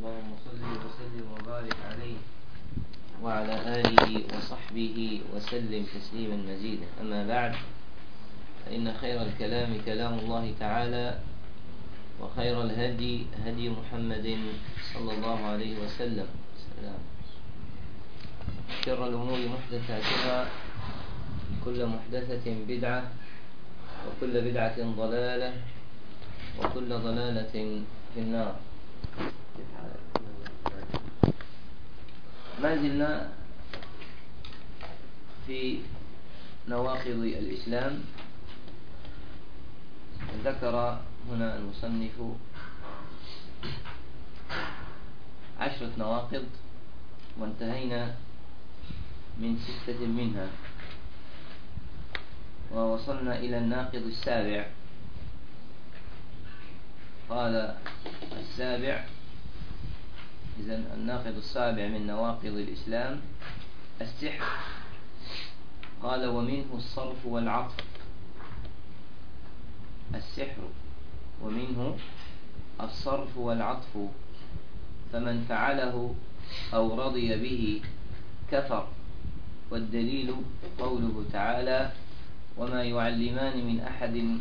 اللهم صل وسلم وبارك عليه وعلى آله وصحبه وسلم تسليما مزيدا. أما بعد فإن خير الكلام كلام الله تعالى وخير الهدي هدي محمد صلى الله عليه وسلم. سلام. شر الأمور محدثاتها كل محدثة بدعة وكل بدعة ضلالة وكل ضلالة في النار. ما زلنا في نواقض الإسلام. ذكر هنا المصنف عشرة نواقض وانتهينا من ستة منها ووصلنا إلى الناقض السابع. قال السابع إذا الناقض السابع من نواقض الإسلام السحر. قال ومنه الصرف والعطف. السحر. ومنه الصرف والعطف. فمن فعله أو رضي به كفر. والدليل قوله تعالى وما يعلمان من أحد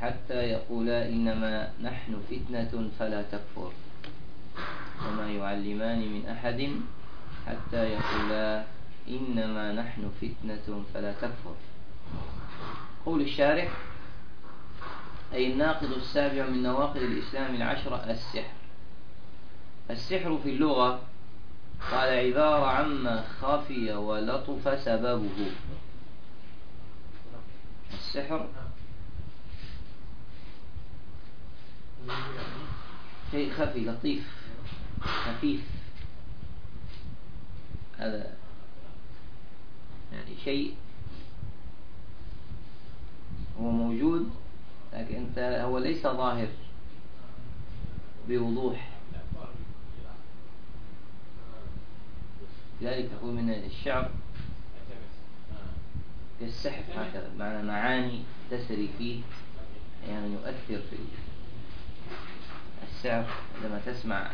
حتى يقولا إنما نحن فتنة فلا تكفر. وما يعلمان من أحد حتى يقولا إنما نحن فتنة فلا تكفر. قول الشارح أي الناقض السابع من نواقض الإسلام العشرة السحر. السحر في اللغة قال عبارة عما خفي ولطف سببه. السحر شيء خفي لطيف. خفيف. هذا يعني شيء هو موجود لكن انت هو ليس ظاهر بوضوح. لذلك هو من الشعر كالسحر هكذا معنى معاني تسري فيه يعني يؤثر في السعر عندما تسمع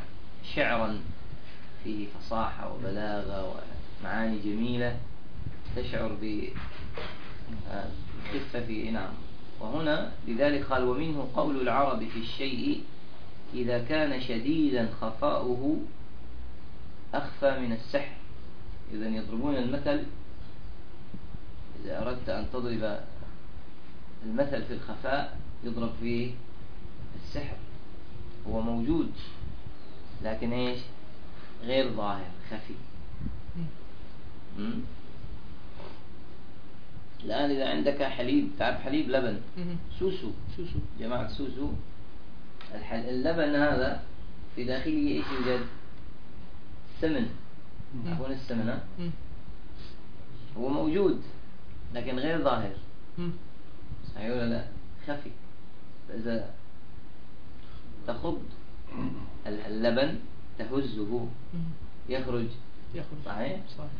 شعرا فيه فصاحة وبلاغة ومعاني جميلة تشعر بخفة في نعم وهنا لذلك قال ومنه قول العرب في الشيء إذا كان شديدا خفاؤه أخفى من السحر. إذا يضربون المثل إذا أردت أن تضرب المثل في الخفاء يضرب في السحر. هو موجود. لكن إيش؟ غير ظاهر خفي. الآن إذا عندك حليب تعرف حليب؟ لبن. سوسو. سوسو. جماعة سوسو. اللبن هذا في داخله إيش يوجد؟ سمن. عفوا السمن هو موجود لكن غير ظاهر. صحيح ولا لا؟ خفي. فإذا تخض اللبن تهزه. يخرج. صحيح؟ صحيح.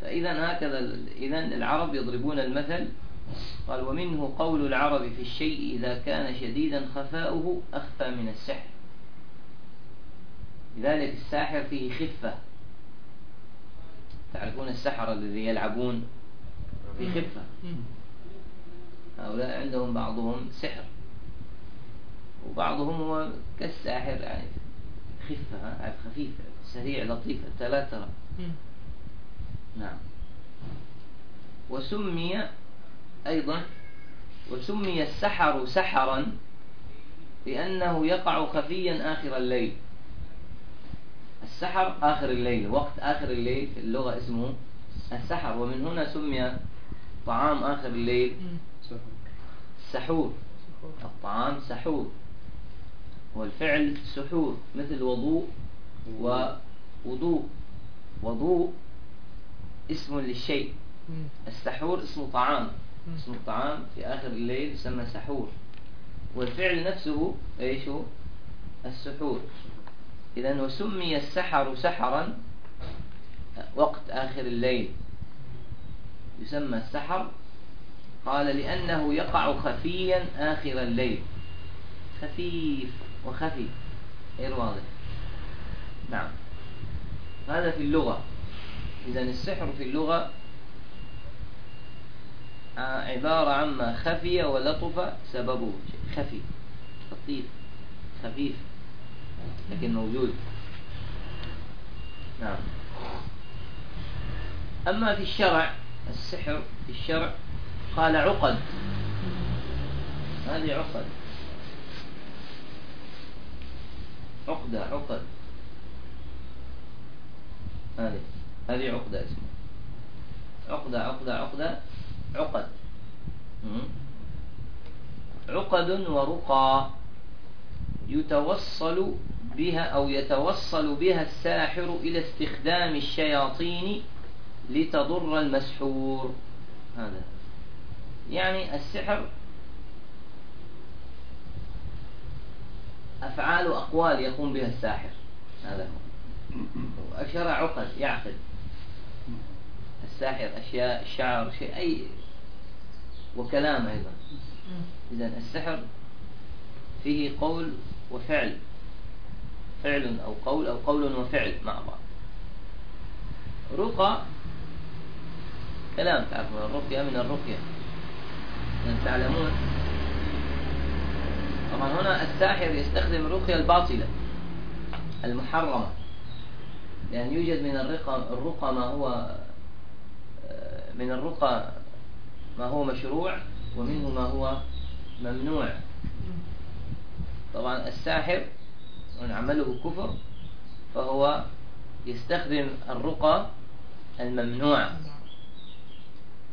فإذا هكذا إذا العرب يضربون المثل. قال ومنه قول العرب في الشيء إذا كان شديدا خفاؤه أخفى من السحر. لذلك الساحر فيه خفة. تعرفون السحرة الذي يلعبون؟ في خفة. هؤلاء عندهم بعضهم سحر. وبعضهم هو كالساحر يعني خفة خفيفة سريع لطيف أنت لا ترى نعم. وسمي أيضا وسمي السحر سحرا لأنه يقع خفيا آخر الليل. السحر آخر الليل وقت آخر الليل في اللغة اسمه السحر. ومن هنا سمي طعام آخر الليل. سحور. الطعام سحور. والفعل سحور مثل وضوء ووضوء وضوء. اسم للشيء. السحور اسمه طعام. اسم الطعام في آخر الليل يسمى سحور. والفعل نفسه إيش هو؟ السحور. إذا وسمي السحر سحرا وقت آخر الليل. يسمى السحر. قال لأنه يقع خفيا آخر الليل. خفيف. وخفي. غير واضح. نعم. هذا في اللغة. إذا السحر في اللغة عبارة عما خفي ولطف سببه. خفي. لطيف خفيف. لكن موجود. نعم. أما في الشرع السحر في الشرع قال عقد. هذه عقد. عقدة عقد. هذه هذه عقدة اسمها. عقدة عقدة عقدة عقد. عقد ورقى يتوصل بها أو يتوصل بها الساحر إلى استخدام الشياطين لتضر المسحور. هذا. يعني السحر أفعال وأقوال يقوم بها الساحر. هذا هو. وأشرع عقد يعقد. الساحر أشياء شعر شيء أي وكلام أيضا. إذا السحر فيه قول وفعل. فعل أو قول أو قول وفعل مع بعض. رقى كلام تعرفون الرقية من الرقية. أن تعلمون طبعا هنا الساحر يستخدم الرقية الباطلة المحرمة لأن يوجد من الرقى ما هو من الرقى ما هو مشروع ومنه ما هو ممنوع. طبعا الساحر من عمله كفر فهو يستخدم الرقى الممنوعة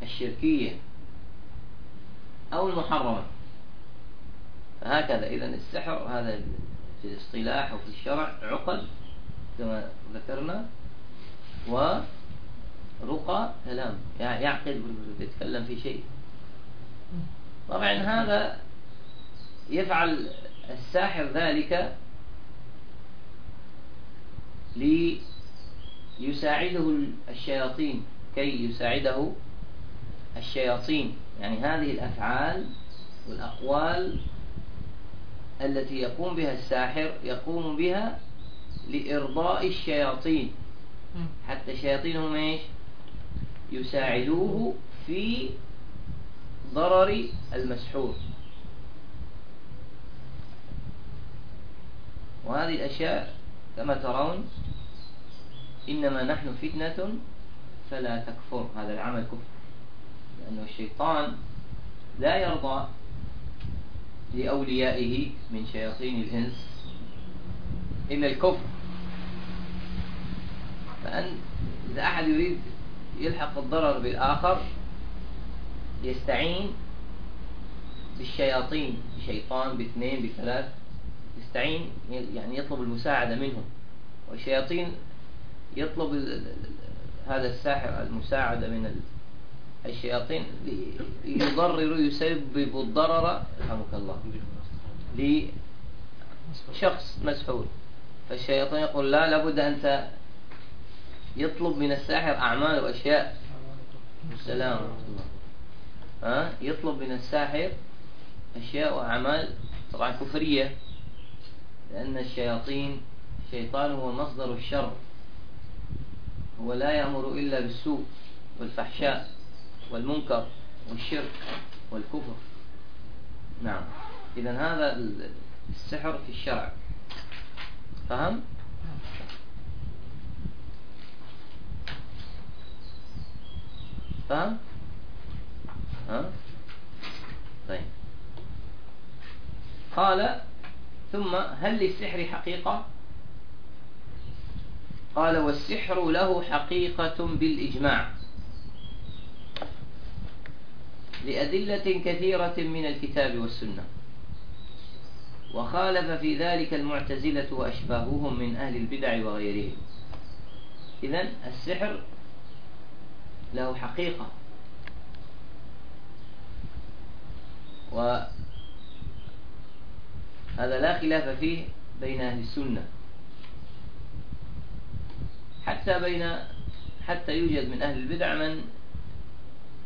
الشركية أو المحرمة. فهكذا. إذا السحر هذا في الاصطلاح وفي الشرع عقد كما ذكرنا ورقى كلام. يعقد يتكلم في شيء. طبعا هذا يفعل الساحر ذلك ليساعده الشياطين كي يساعده الشياطين. يعني هذه الأفعال والأقوال التي يقوم بها الساحر يقوم بها لإرضاء الشياطين. حتى الشياطين هم إيش؟ يساعدوه في ضرر المسحور. وهذه الأشياء كما ترون إنما نحن فتنة فلا تكفر. هذا العمل كفر. لأنه الشيطان لا يرضى لأوليائه من شياطين الإنس. إلا الكفر فأن إذا أحد يريد يلحق الضرر بالآخر يستعين بالشياطين بشيطان باثنين بثلاث يستعين يعني يطلب المساعدة منهم. والشياطين يطلب هذا الساحر المساعدة من الشياطين يضرر يسبب الضرر رحمك الله لشخص مسحور فالشياطين يقول لا لابد أنت يطلب من الساحر أعمال وأشياء. السلام ها؟ يطلب من الساحر أشياء وأعمال طبعا كفرية لأن الشياطين الشيطان هو مصدر الشر هو لا يأمر إلا بالسوء والفحشاء. والمنكر والشرك والكفر نعم إذا هذا السحر في الشرع فهم؟ فهم؟ ها؟ طيب قال ثم هل للسحر حقيقة قال والسحر له حقيقة بالإجماع لأدلة كثيرة من الكتاب والسنة. وخالف في ذلك المعتزلة وأشباههم من أهل البدع وغيرهم. إذن السحر له حقيقة. وهذا لا خلاف فيه بين أهل السنة. حتى بين حتى يوجد من أهل البدع من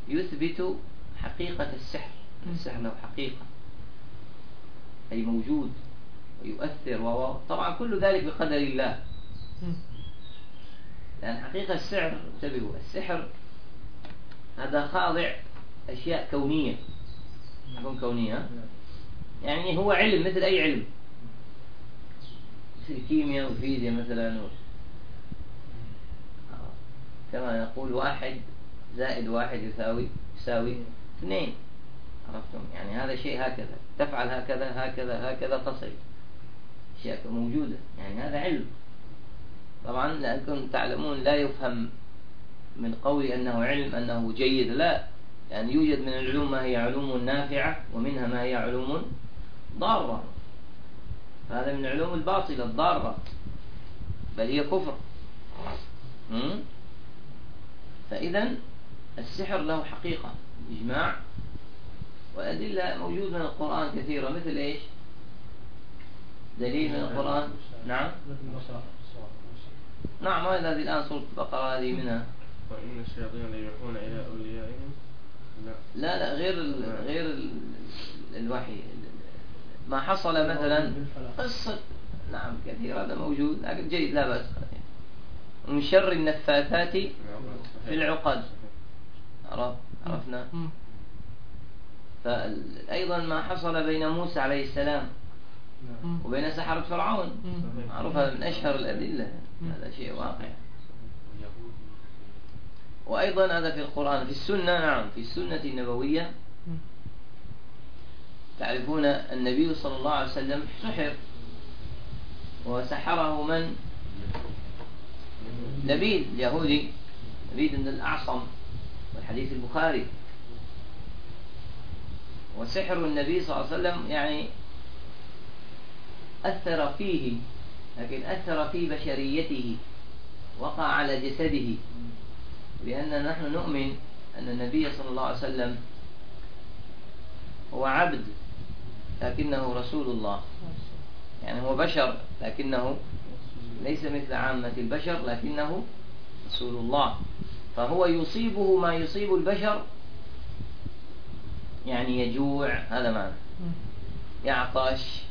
يثبت حقيقة السحر السحر له حقيقة. أي موجود يؤثر و طبعا كل ذلك بقدر الله. لأن حقيقة السحر انتبهوا السحر هذا خاضع أشياء كونية. تكون كونية يعني هو علم مثل أي علم. مثل الكيمياء والفيزياء مثلا كما نقول واحد زائد واحد يساوي يساوي اثنين. عرفتم؟ يعني هذا شيء هكذا. تفعل هكذا هكذا هكذا تصل أشياء موجودة. يعني هذا علم. طبعا لأنكم تعلمون لا يفهم من قولي أنه علم أنه جيد لا. يعني يوجد من العلوم ما هي علوم نافعة ومنها ما هي علوم ضارة. هذا من العلوم الباطلة الضارة. بل هي كفر. فإذا السحر له حقيقة. إجماع. وأدلة موجودة من القرآن كثيرة. مثل إيش؟ دليل من القرآن. نعم. نعم هذه الآن سورة البقرة هذه منها. وإن الشياطين ليوحون إلى أوليائهم. لا لا, لا غير ال غير ال الوحي. ما حصل مثلا قصة. نعم كثير هذا موجود لكن جيد لا بأس. من شر النفاثات في العقد. عرفنا؟ فأيضا ما حصل بين موسى عليه السلام وبين سحرة فرعون. معروف هذا من أشهر الأدلة. هذا شيء واقع. وأيضا هذا في القرآن. في السنة نعم في السنة النبوية. تعرفون النبي صلى الله عليه وسلم سحر. وسحره من؟ لبيد اليهودي لبيد بن الأعصم. والحديث البخاري. وسحر النبي صلى الله عليه وسلم يعني أثر فيه لكن أثر في بشريته وقع على جسده. لأننا نحن نؤمن أن النبي صلى الله عليه وسلم هو عبد لكنه رسول الله. يعني هو بشر لكنه ليس مثل عامة البشر لكنه رسول الله. فهو يصيبه ما يصيب البشر. يعني يجوع هذا معنى. يعطش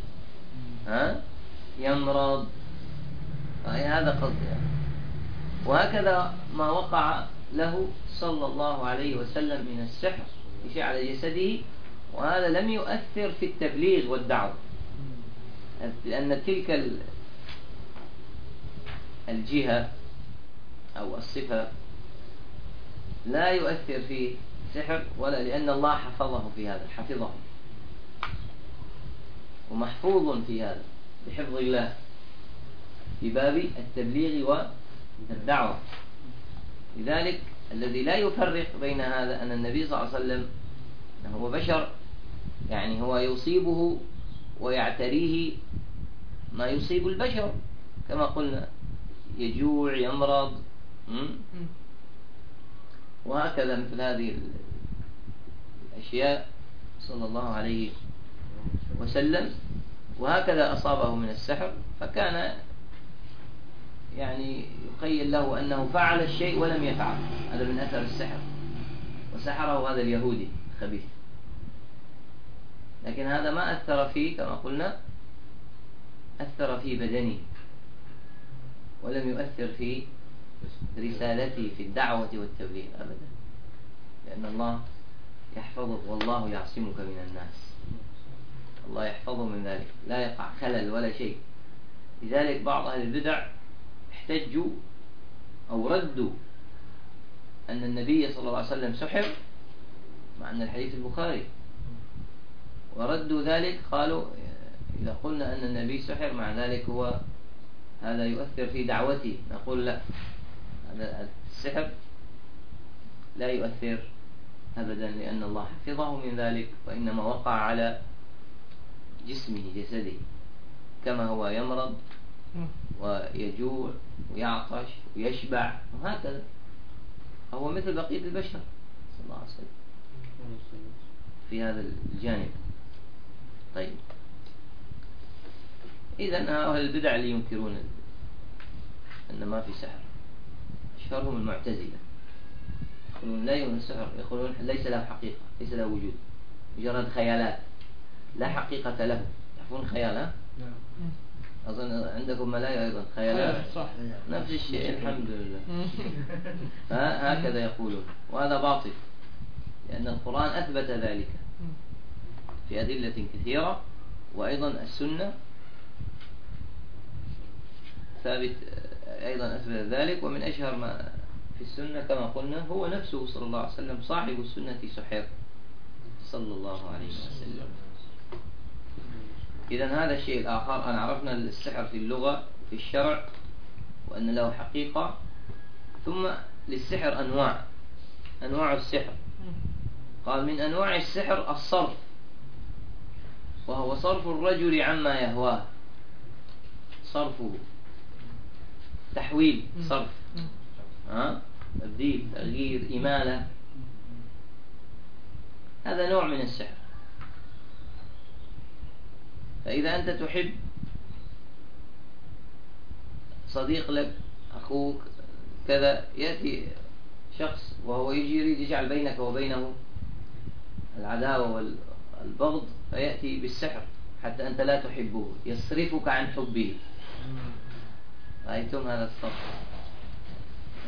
ها؟ يمرض. هذا قصدي يعني. وهكذا ما وقع له صلى الله عليه وسلم من السحر يشيء على جسده وهذا لم يؤثر في التبليغ والدعوة. لأن تلك الجهة أو الصفة لا يؤثر في سحر ولا لأن الله حفظه في هذا حفظه. ومحفوظ في هذا بحفظ الله. في باب التبليغ والدعوة. لذلك الذي لا يفرق بين هذا أن النبي صلى الله عليه وسلم هو بشر يعني هو يصيبه ويعتريه ما يصيب البشر كما قلنا يجوع يمرض وهكذا مثل هذه الأشياء. صلى الله عليه وسلم. وهكذا أصابه من السحر. فكان يعني يخيل له أنه فعل الشيء ولم يفعل. هذا من أثر السحر. وسحره هذا اليهودي خبيث لكن هذا ما أثر فيه كما قلنا أثر في بدنه. ولم يؤثر في رسالته في الدعوة والتبليغ أبدا. لأن الله يحفظك والله يعصمك من الناس. الله يحفظه من ذلك. لا يقع خلل ولا شيء. لذلك بعض أهل البدع احتجوا أو ردوا أن النبي صلى الله عليه وسلم سحر مع أن الحديث البخاري. وردوا ذلك قالوا إذا قلنا أن النبي سحر مع ذلك هو هذا يؤثر في دعوته. نقول لا. السحر لا يؤثر أبدا لأن الله حفظه من ذلك وإنما وقع على جسمه جسده كما هو يمرض ويجوع ويعطش ويشبع وهكذا. هو مثل بقية البشر صلى الله عليه وسلم. في هذا الجانب. طيب. إذا هؤلاء البدع اللي ينكرون أن ما في سحر. أشهرهم المعتزلة. يقولون لا يؤمن السحر يقولون ليس له حقيقة ليس له وجود. مجرد خيالات. لا حقيقة له. تعرفون الخيال ها؟ أظن عندكم ملايا أيضا. خيالات. صح نفس الشيء الحمد لله. ها؟ هكذا يقولون. وهذا باطل. لأن القرآن أثبت ذلك. في أدلة كثيرة. وأيضا السنة ثابت أيضا أثبت ذلك ومن أشهر ما في السنة كما قلنا هو نفسه صلى الله عليه وسلم صاحب السنة سحر صلى الله عليه وسلم. إذا هذا الشيء الآخر أن عرفنا السحر في اللغة في الشرع وأن له حقيقة. ثم للسحر أنواع. أنواع السحر. قال من أنواع السحر الصرف. وهو صرف الرجل عما يهواه. صرفه. تحويل صرف. ها؟ تبديل تغيير إمالة. هذا نوع من السحر. فإذا أنت تحب صديق لك أخوك كذا يأتي شخص وهو يجي يريد يجعل بينك وبينه العداوة والبغض فيأتي بالسحر حتى أنت لا تحبه يصرفك عن حبه. رأيتم هذا الصرف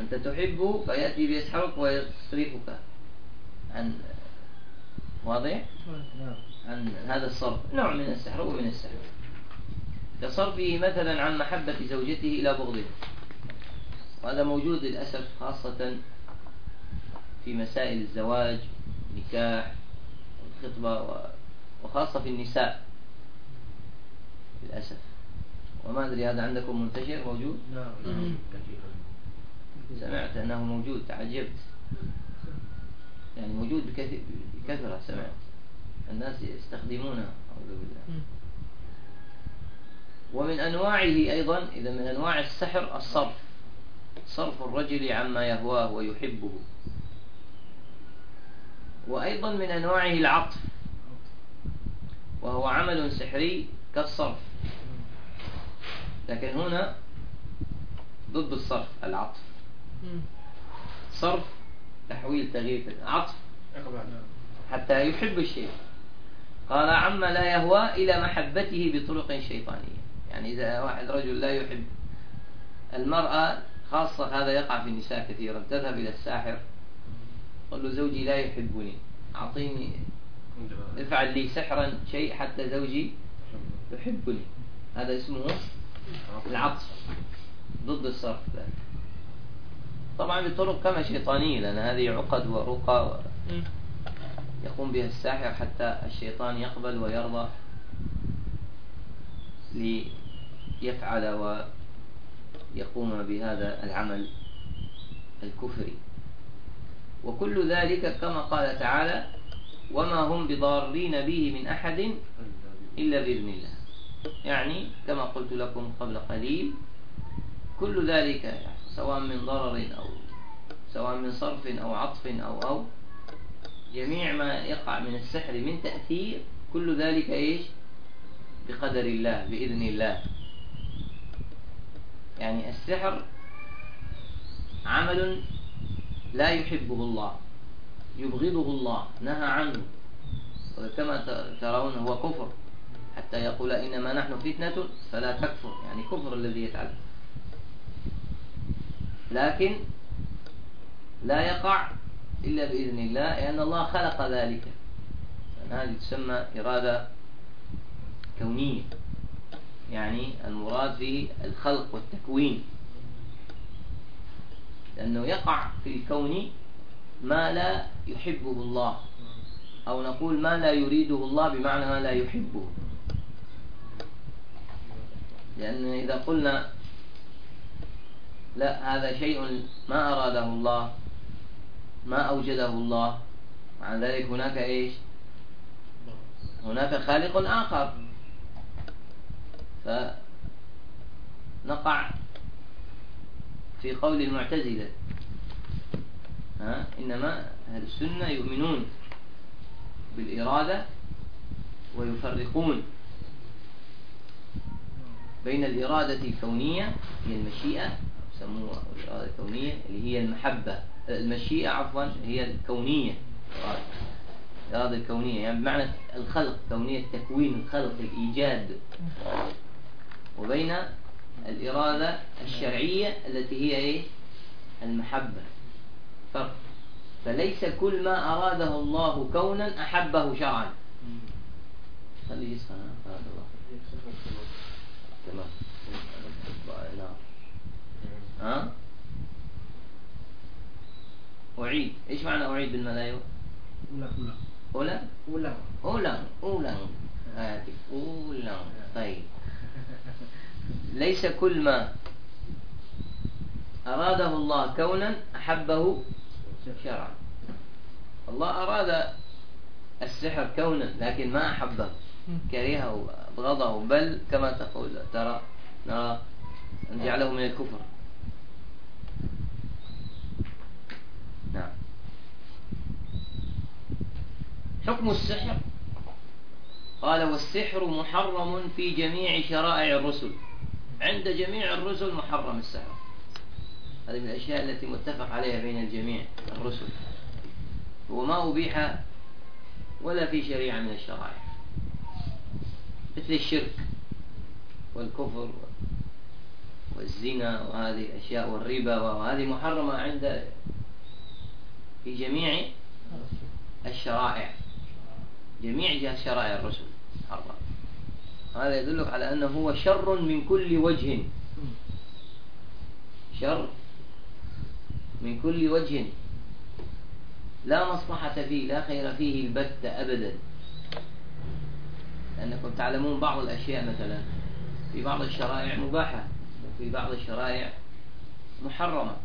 أنت تحبه فيأتي بيسحرك ويصرفك عن واضح؟ نعم. عن هذا الصرف. نوع من السحر ومن السحر. كصرفه مثلا عن محبة زوجته إلى بغضه. وهذا موجود للأسف خاصة في مسائل الزواج نكاح الخطبة وخاصة في النساء. للأسف. وما أدري هذا عندكم منتشر؟ موجود؟ نعم. سمعت أنه موجود تعجبت. يعني موجود بكثرة سمعت. الناس يستخدمونها أعوذ بالله. ومن أنواعه أيضا إذا من أنواع السحر الصرف. صرف الرجل عما يهواه ويحبه. وأيضا من أنواعه العطف. وهو عمل سحري كالصرف. لكن هنا ضد الصرف العطف. صرف تحويل تغيير عطف حتى يحب الشيء. قال عما لا يهوى إلى محبته بطرق شيطانية. يعني إذا واحد رجل لا يحب المرأة خاصة هذا يقع في النساء كثيرا. تذهب إلى الساحر قل له زوجي لا يحبني. أعطيني افعل لي سحرا شيء حتى زوجي يحبني. هذا اسمه العطف ضد الصرف طبعا بطرق كما شيطانية لأن هذه عقد ورقى و... يقوم بها الساحر حتى الشيطان يقبل ويرضى ليفعل ويقوم بهذا العمل الكفري. وكل ذلك كما قال تعالى وما هم بضارين به من أحد إلا بإذن الله. يعني كما قلت لكم قبل قليل كل ذلك سواء من ضرر أو سواء من صرف أو عطف أو أو جميع ما يقع من السحر من تأثير كل ذلك إيش؟ بقدر الله بإذن الله. يعني السحر عمل لا يحبه الله يبغضه الله نهى عنه. وكما ترون هو كفر. حتى يقول إنما نحن فتنة فلا تكفر. يعني كفر الذي يتعلم. لكن لا يقع إلا بإذن الله لأن الله خلق ذلك. هذه تسمى إرادة كونية. يعني المراد به الخلق والتكوين. لأنه يقع في الكون ما لا يحبه الله أو نقول ما لا يريده الله بمعنى ما لا يحبه. لأن إذا قلنا لا هذا شيء ما أراده الله ما أوجده الله مع ذلك هناك إيش؟ هناك خالق آخر. فنقع في قول المعتزلة. ها؟ إنما أهل السنة يؤمنون بالإرادة ويفرقون. بين الإرادة الكونية هي المشيئة يسموها الإرادة الكونية اللي هي المحبة. المشيئة عفوا هي الكونية. الإرادة الكونية يعني بمعنى الخلق كونية تكوين الخلق الإيجاد. وبين الإرادة الشرعية التي هي إيه؟ المحبة. فرق. فليس كل ما أراده الله كونا أحبه شرعا. خليه يسخن. بارك الله تمام نعم. ها؟ أعيد. إيش معنى أعيد بالملايو أولى أولى أولى أولى آتف أولى طيب. ليس كل ما أراده الله كونا أحبه شرعا. الله أراد السحر كونا لكن ما أحبه. كرهه أبغضه بل كما تقول ترى نرى أن جعله من الكفر. نعم. حكم السحر. قال والسحر محرم في جميع شرائع الرسل. عند جميع الرسل محرم السحر. هذه من الأشياء التي متفق عليها بين الجميع الرسل. وما أبيح ولا في شريعة من الشرائع. مثل الشرك والكفر والزنا وهذه الأشياء والربا وهذه محرمة عند في جميع الشرائع. جميع شرائع الرسل. محرم هذا يدلك على أنه هو شر من كل وجه. شر من كل وجه. لا مصلحة فيه لا خير فيه البتة أبدا. لأنكم تعلمون بعض الأشياء مثلا. في بعض الشرائع مباحة وفي بعض الشرائع محرمة.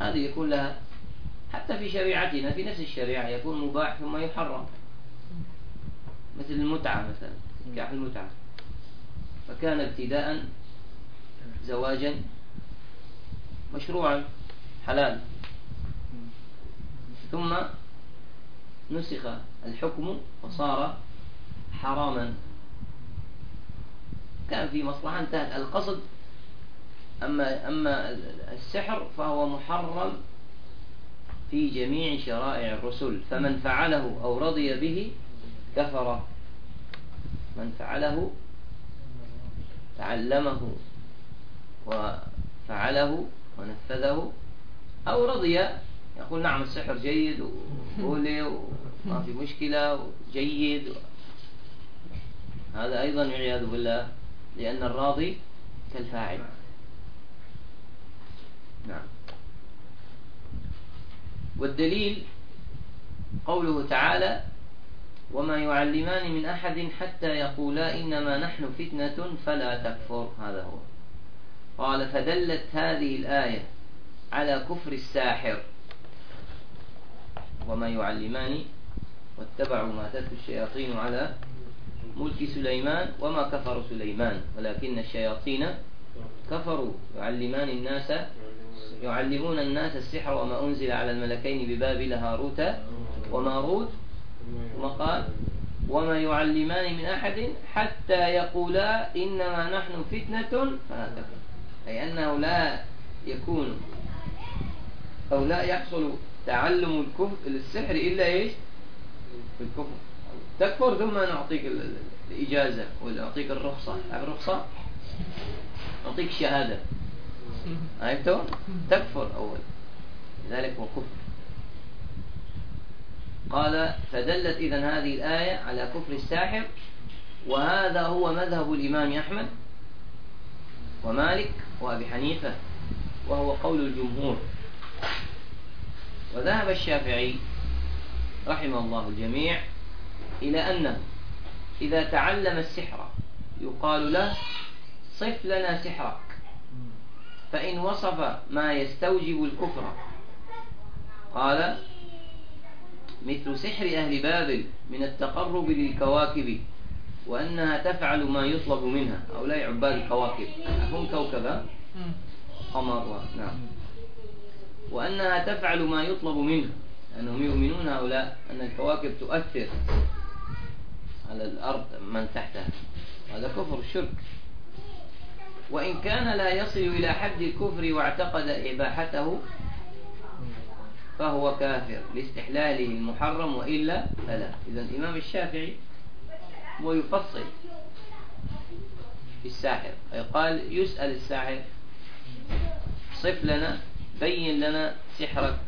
هذه يكون لها حتى في شريعتنا في نفس الشريعة يكون مباح ثم يحرم. مثل المتعة مثلا نكاح المتعة. فكان ابتداء زواجا مشروعا حلال. ثم نسخ الحكم وصار حراما. كان في مصلحة انتهت القصد. أما أما السحر فهو محرم في جميع شرائع الرسل. فمن فعله أو رضي به كفر. من فعله تعلمه وفعله ونفذه أو رضي. يقول نعم السحر جيد وقولي وما في مشكلة جيد هذا أيضا والعياذ بالله لأن الراضي كالفاعل. نعم. والدليل قوله تعالى وما يعلمان من أحد حتى يقولا إنما نحن فتنة فلا تكفر. هذا هو. قال فدلت هذه الآية على كفر الساحر. وما يعلمان واتبعوا ما تتلو الشياطين على ملك سليمان وما كفر سليمان ولكن الشياطين كفروا. يعلمان الناس يعلمون الناس السحر وما أنزل على الملكين ببابل هاروت وماروت. ثم قال وما يعلمان من أحد حتى يقولا إنما نحن فتنة تكفر أي أنه لا يكون أو لا يحصل تعلم الكفر السحر إلا إيش؟ في الكفر. تكفر ثم نعطيك الإجازة ونعطيك الرخصة. الرخصة؟ نعطيك الشهادة عرفتوا تكفر أول. لذلك هو كفر. قال فدلت إذا هذه الآية على كفر الساحر وهذا هو مذهب الإمام أحمد ومالك وأبي حنيفة وهو قول الجمهور. وذهب الشافعي رحمه الله الجميع إلى أنه إذا تعلم السحر يقال له صف لنا سحرك. فإن وصف ما يستوجب الكفر قال مثل سحر أهل بابل من التقرب للكواكب وأنها تفعل ما يطلب منها. هؤلاء عباد الكواكب. هم كوكبا قمر نعم. وأنها تفعل ما يطلب منها أنهم يؤمنون هؤلاء أن الكواكب تؤثر. على الأرض من تحتها. هذا كفر الشرك. وإن كان لا يصل إلى حد الكفر واعتقد إباحته فهو كافر. لاستحلاله المحرم وإلا فلا. إذا الإمام الشافعي هو يفصل في الساحر. قال يسأل الساحر صف لنا بين لنا سحرك.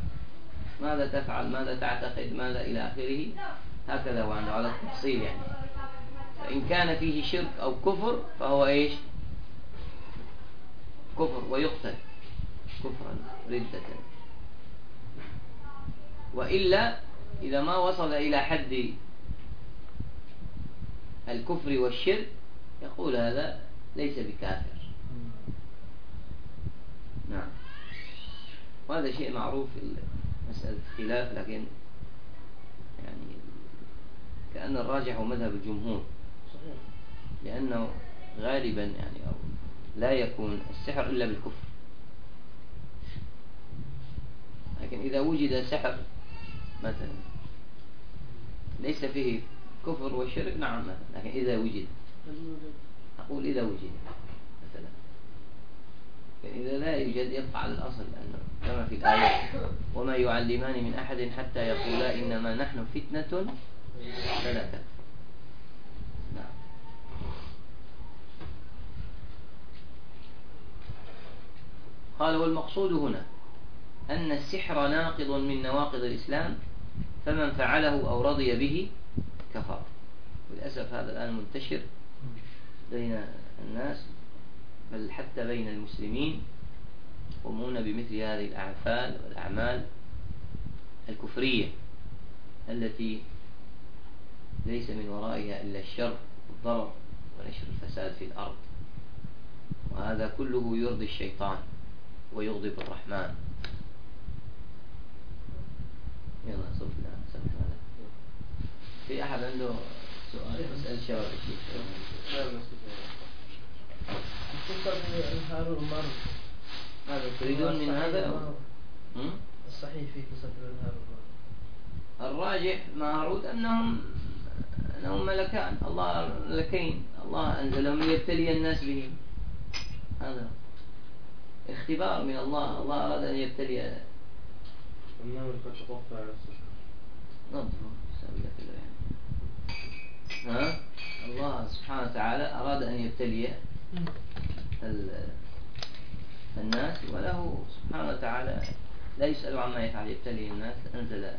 ماذا تفعل؟ ماذا تعتقد؟ ماذا إلى آخره؟ هكذا وعنده على التفصيل يعني. فإن كان فيه شرك أو كفر فهو إيش؟ كفر ويقتل. كفرا ردة. وإلا إذا ما وصل إلى حد الكفر والشرك يقول هذا ليس بكافر. نعم. وهذا شيء معروف في مسألة الخلاف لكن يعني كأن الراجح هو مذهب الجمهور. صحيح. لأنه غالبا يعني أو لا يكون السحر إلا بالكفر. لكن إذا وجد سحر مثلا ليس فيه كفر وشرك نعم مثلا. لكن إذا وجد أقول إذا وجد مثلا. إذا لا يوجد يبقى على الأصل لأنه كما في الآية وما يعلمان من أحد حتى يقولا إنما نحن فتنة تكفر نعم. قال والمقصود هنا أن السحر ناقض من نواقض الإسلام فمن فعله أو رضي به كفر. وللأسف هذا الآن منتشر بين الناس بل حتى بين المسلمين يقومون بمثل هذه الأعفال والأعمال الكفرية التي ليس من ورائها إلا الشر والضرر ونشر الفساد في الأرض. وهذا كله يرضي الشيطان ويغضب الرحمن. يلا صوت سمح في أحد عنده سؤال؟ يسأل شباب الشيخ. تريدون من هذا؟ الصحيح في قصة الانهار الراجح ما أرود أنهم أنهم ملكان. الله ملكين. الله أنزلهم ليبتلي الناس بهم هذا. اختبار من الله. الله أراد أن يبتلي نظر ها؟ الله سبحانه وتعالى أراد أن يبتلي الناس وله سبحانه وتعالى لا يسأل عما يفعل يبتلي الناس. أنزل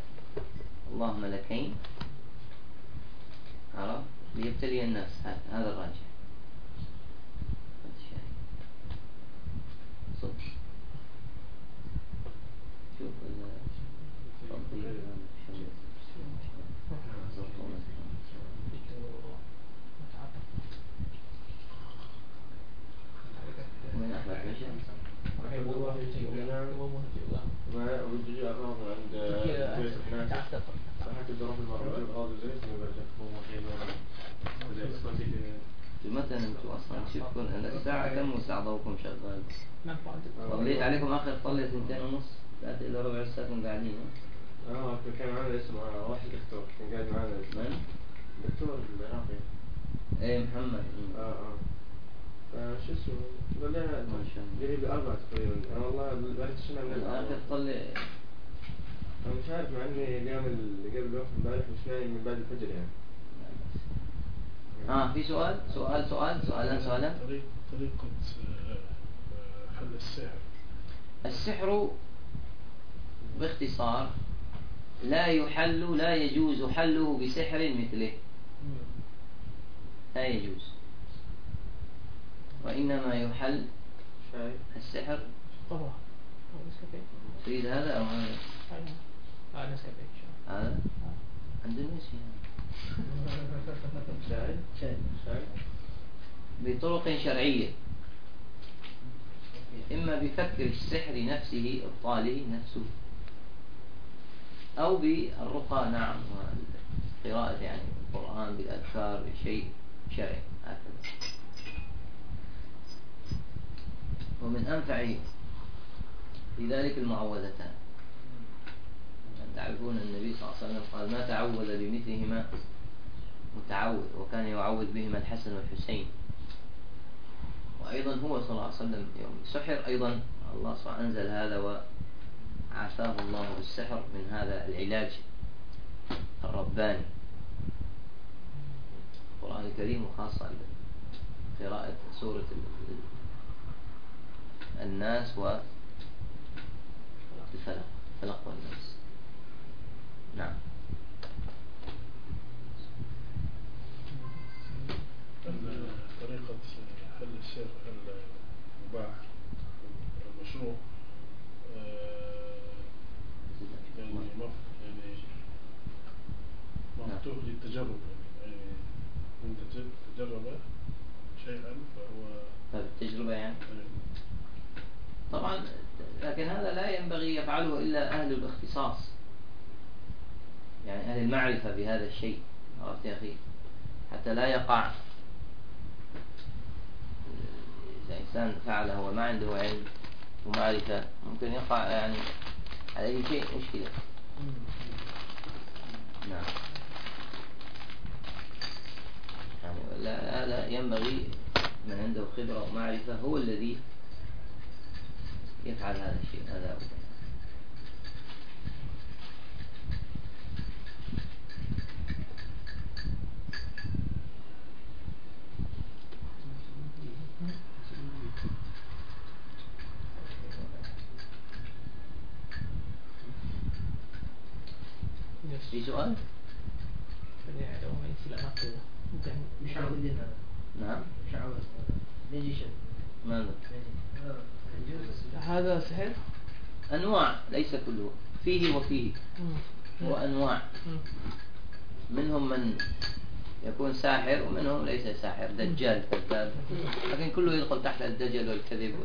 الله ملكين. عرف ليبتلي الناس هذا الراجع صدق شوف متى نمتوا أصلا شوفكم الساعة كم وساعة ضوءكم شغال صليت عليكم آخر صلي سنتين ونص ثلاثة الا ربع ساعة كنتم قاعدين آه كان معنا اسمه واحد دكتور كان قاعد معنا من؟ دكتور العراقي. إيه محمد. آه آه. فشو اسمه؟ قال لنا ما شاء الله. قريب الأربعة تقريبا أنا والله بقيت سنة من اخر الأربعة أنا مش عارف مع إني قام ال- قبل الوقت امبارح مش نايم من بعد الفجر يعني. آه في سؤال سؤال سؤال سؤالا سؤالا. طريق طريقة آه، آه، حل السحر. السحر باختصار لا يحل لا يجوز حله بسحر مثله. لا يجوز. وإنما يحل السحر. طبعا. تريد هذا أو هذا اندونيسيا. شاي الله شاي بطرق شرعية. إما بفك السحر نفسه إبطاله نفسه. أو بالرقى نعم قراءة يعني القرآن بالأذكار بشيء شرعي. هكذا. ومن أنفع لذلك المعوذتان. تعرفون النبي صلى الله عليه وسلم قال ما تعوذ بمثلهما متعوذ وكان يعوذ بهما الحسن والحسين. وأيضا هو صلى الله عليه وسلم يوم سحر أيضا الله سبحانه أنزل هذا وعافاه الله بالسحر من هذا العلاج الرباني. القرآن الكريم وخاصة قراءة سورة الناس والفلق فلق والناس نعم. طريقة حل الشيخ المباح المشروع آه، يعني يعني مفتوح للتجرب يعني من تجرب شيئا فهو التجربة يعني؟ طبعا لكن هذا لا ينبغي يفعله إلا أهل الاختصاص. يعني أهل المعرفة بهذا الشيء عرفت يا أخي؟ حتى لا يقع. إذا إنسان فعله وما عنده علم ومعرفة ممكن يقع يعني على أي شيء مشكلة. نعم. يعني لا, لا ينبغي من عنده خبرة ومعرفة هو الذي يفعل هذا الشيء هذا أبدا في سؤال؟ مش عاوزين هذا نعم مش عاوز ديجيشن ماذا؟ هذا سحر؟ أنواع ليس كله فيه وفيه هو أنواع منهم من يكون ساحر ومنهم ليس ساحر دجال كذاب لكن كله يدخل تحت الدجل والكذب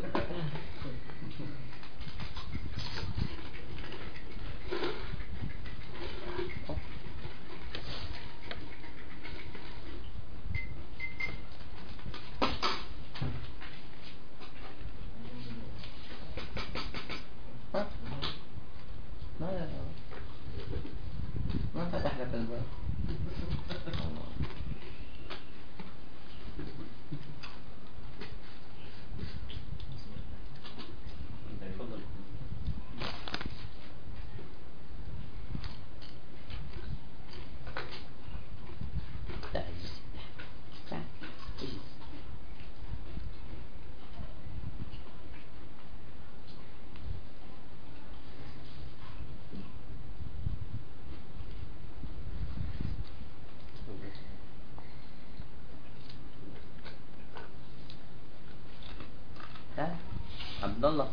عبد الله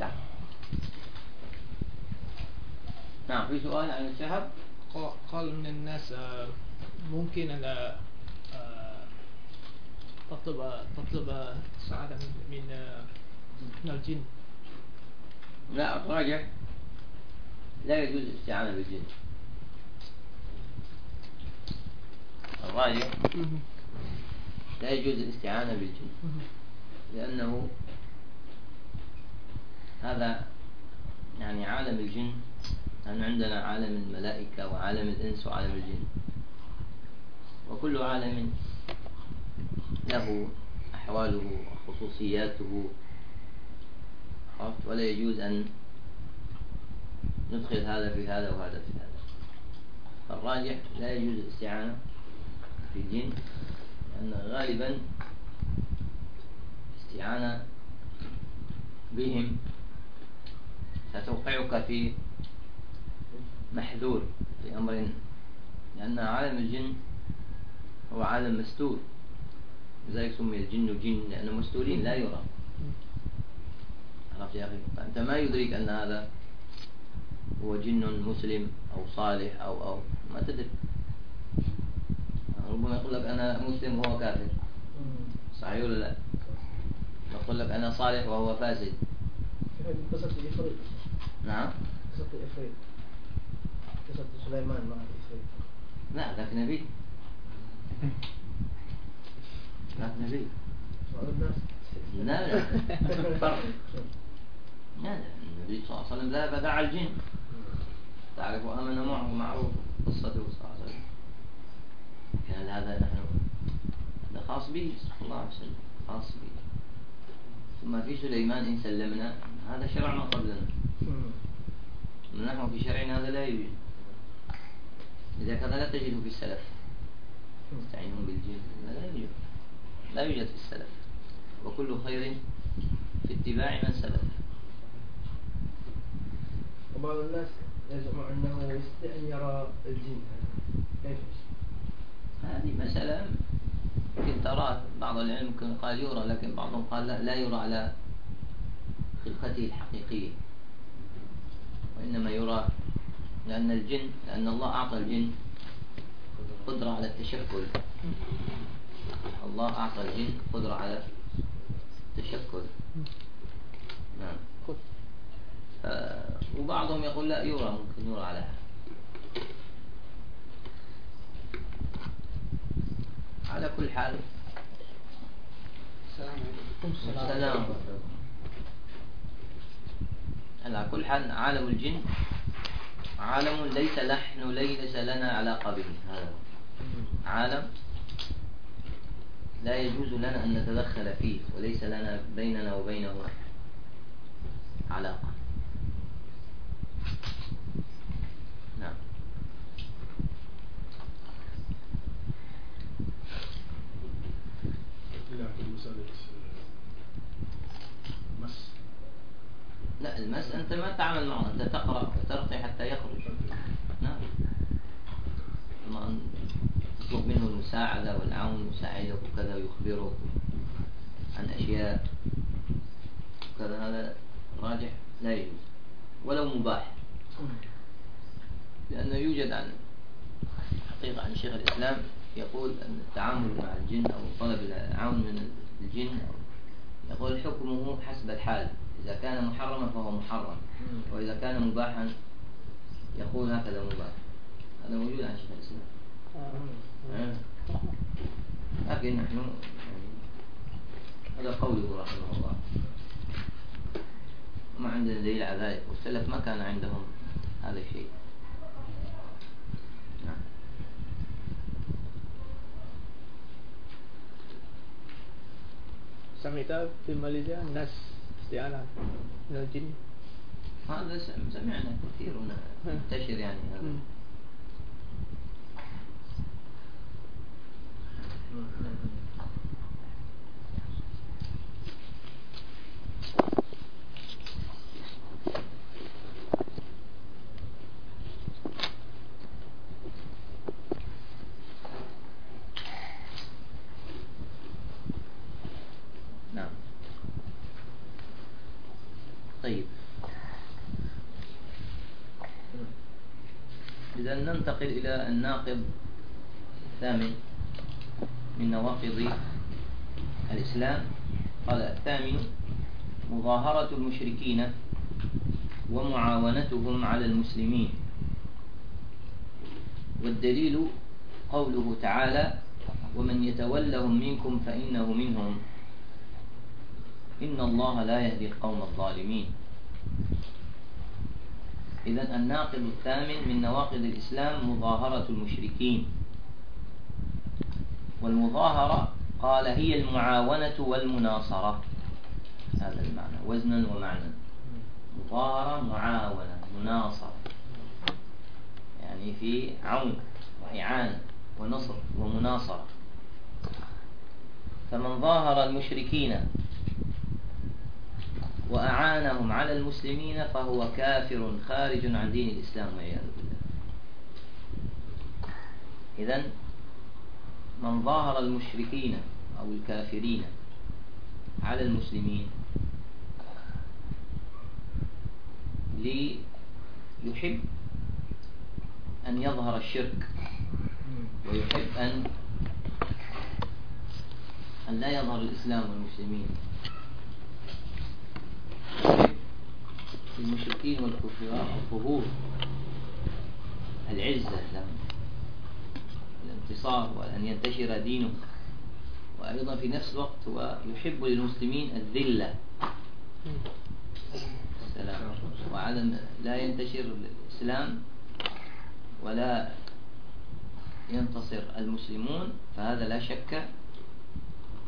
نعم نعم في سؤال عن الشهب قال من الناس آه، ممكن أن آه، تطلب تطلب سعادة من من الجن. لا راجع لا يجوز الاستعانة بالجن. الراجع لا يجوز الاستعانة بالجن. لأنه هذا يعني عالم الجن. أن عندنا عالم الملائكة وعالم الإنس وعالم الجن. وكل عالم له أحواله وخصوصياته. ولا يجوز أن ندخل هذا في هذا وهذا في هذا. فالراجح لا يجوز الاستعانة في الجن لأن غالبا استعانة بهم ستوقعك في محذور في أمر لأن عالم الجن هو عالم مستور. لذلك سمي الجن جن لأنه مستورين لا يرى. عرفت يا أخي. فأنت ما يدرك أن هذا هو جن مسلم أو صالح أو أو ما تدري. ربما يقول لك أنا مسلم وهو كافر. صحيح ولا لا؟ يقول لك أنا صالح وهو فاسد. نعم. قصة الإفريت قصة سليمان مع الإفريت لا ذاك نبي. ذاك نبي لا لا. فرق. النبي صلى الله عليه وسلم ذهب دعا الجن. تعرف أمن معه معروف قصته صلى الله عليه وسلم كان هذا نحن. هذا خاص به صلى الله عليه وسلم. خاص به ثم في سليمان إن سلمنا. هذا شرع ما قبلنا. نحن في شرعنا هذا لا يوجد. إذا كان لا تجده في السلف. يستعينون بالجن. لا يوجد. لا يوجد في السلف. وكل خير في اتباع من سلف. وبعض الناس يزعم أنه يرى الجن. هذه مسألة يمكن ترى بعض العلم يمكن قال يرى لكن بعضهم قال لا يرى على خلقته الحقيقية. وإنما يرى لأن الجن لأن الله أعطى الجن قدرة على التشكل. الله أعطى الجن قدرة على التشكل. نعم. وبعضهم يقول لا يرى ممكن يرى على هذا. على كل حال. السلام عليكم. السلام على كل حال عالم الجن عالم ليس نحن ليس لنا علاقة به. هذا عالم لا يجوز لنا أن نتدخل فيه وليس لنا بيننا وبينه علاقة نعم لكن مسألة آه، مس. لا المس أنت ما تعمل معه أنت تقرأ وترقي حتى يخرج. نعم. تطلب منه المساعدة والعون يساعدك وكذا ويخبرك عن أشياء وكذا. هذا راجح لا يجوز ولو مباح. لأنه يوجد عن حقيقة عن شيخ الإسلام يقول أن التعامل مع الجن أو طلب العون من الجن يقول حكمه حسب الحال. إذا كان محرما فهو محرم. وإذا كان مباحا يقول هكذا مباح. هذا موجود عن شيخ الإسلام. آه. لكن نحن يعني هذا قوله رحمه الله. ما عندنا دليل على ذلك. والسلف ما كان عندهم هذا الشيء نعم سمعت في ماليزيا؟ الناس استعانة من الجن. هذا سم- سمعنا كثير منتشر يعني. هذا مم. نعم طيب إذا ننتقل إلى الناقض الثامن من نواقض الإسلام. قال الثامن مظاهرة المشركين ومعاونتهم على المسلمين. والدليل قوله تعالى ومن يتولهم منكم فإنه منهم. إن الله لا يهدي القوم الظالمين. إذا الناقض الثامن من نواقض الإسلام مظاهرة المشركين. والمظاهرة قال هي المعاونة والمناصرة. هذا المعنى وزنا ومعنى. مظاهرة معاونة مناصرة. يعني في عون وإعانة ونصر ومناصرة. فمن ظاهر المشركين وأعانهم على المسلمين فهو كافر خارج عن دين الإسلام والعياذ بالله. إذا من ظاهر المشركين أو الكافرين على المسلمين ليحب أن يظهر الشرك ويحب أن أن لا يظهر الإسلام والمسلمين. المشركين والكفار ظهور العزة لهم الانتصار وأن ينتشر دينه. وأيضا في نفس الوقت هو يحب للمسلمين الذلة. السلام. وعدم لا ينتشر الإسلام ولا ينتصر المسلمون فهذا لا شك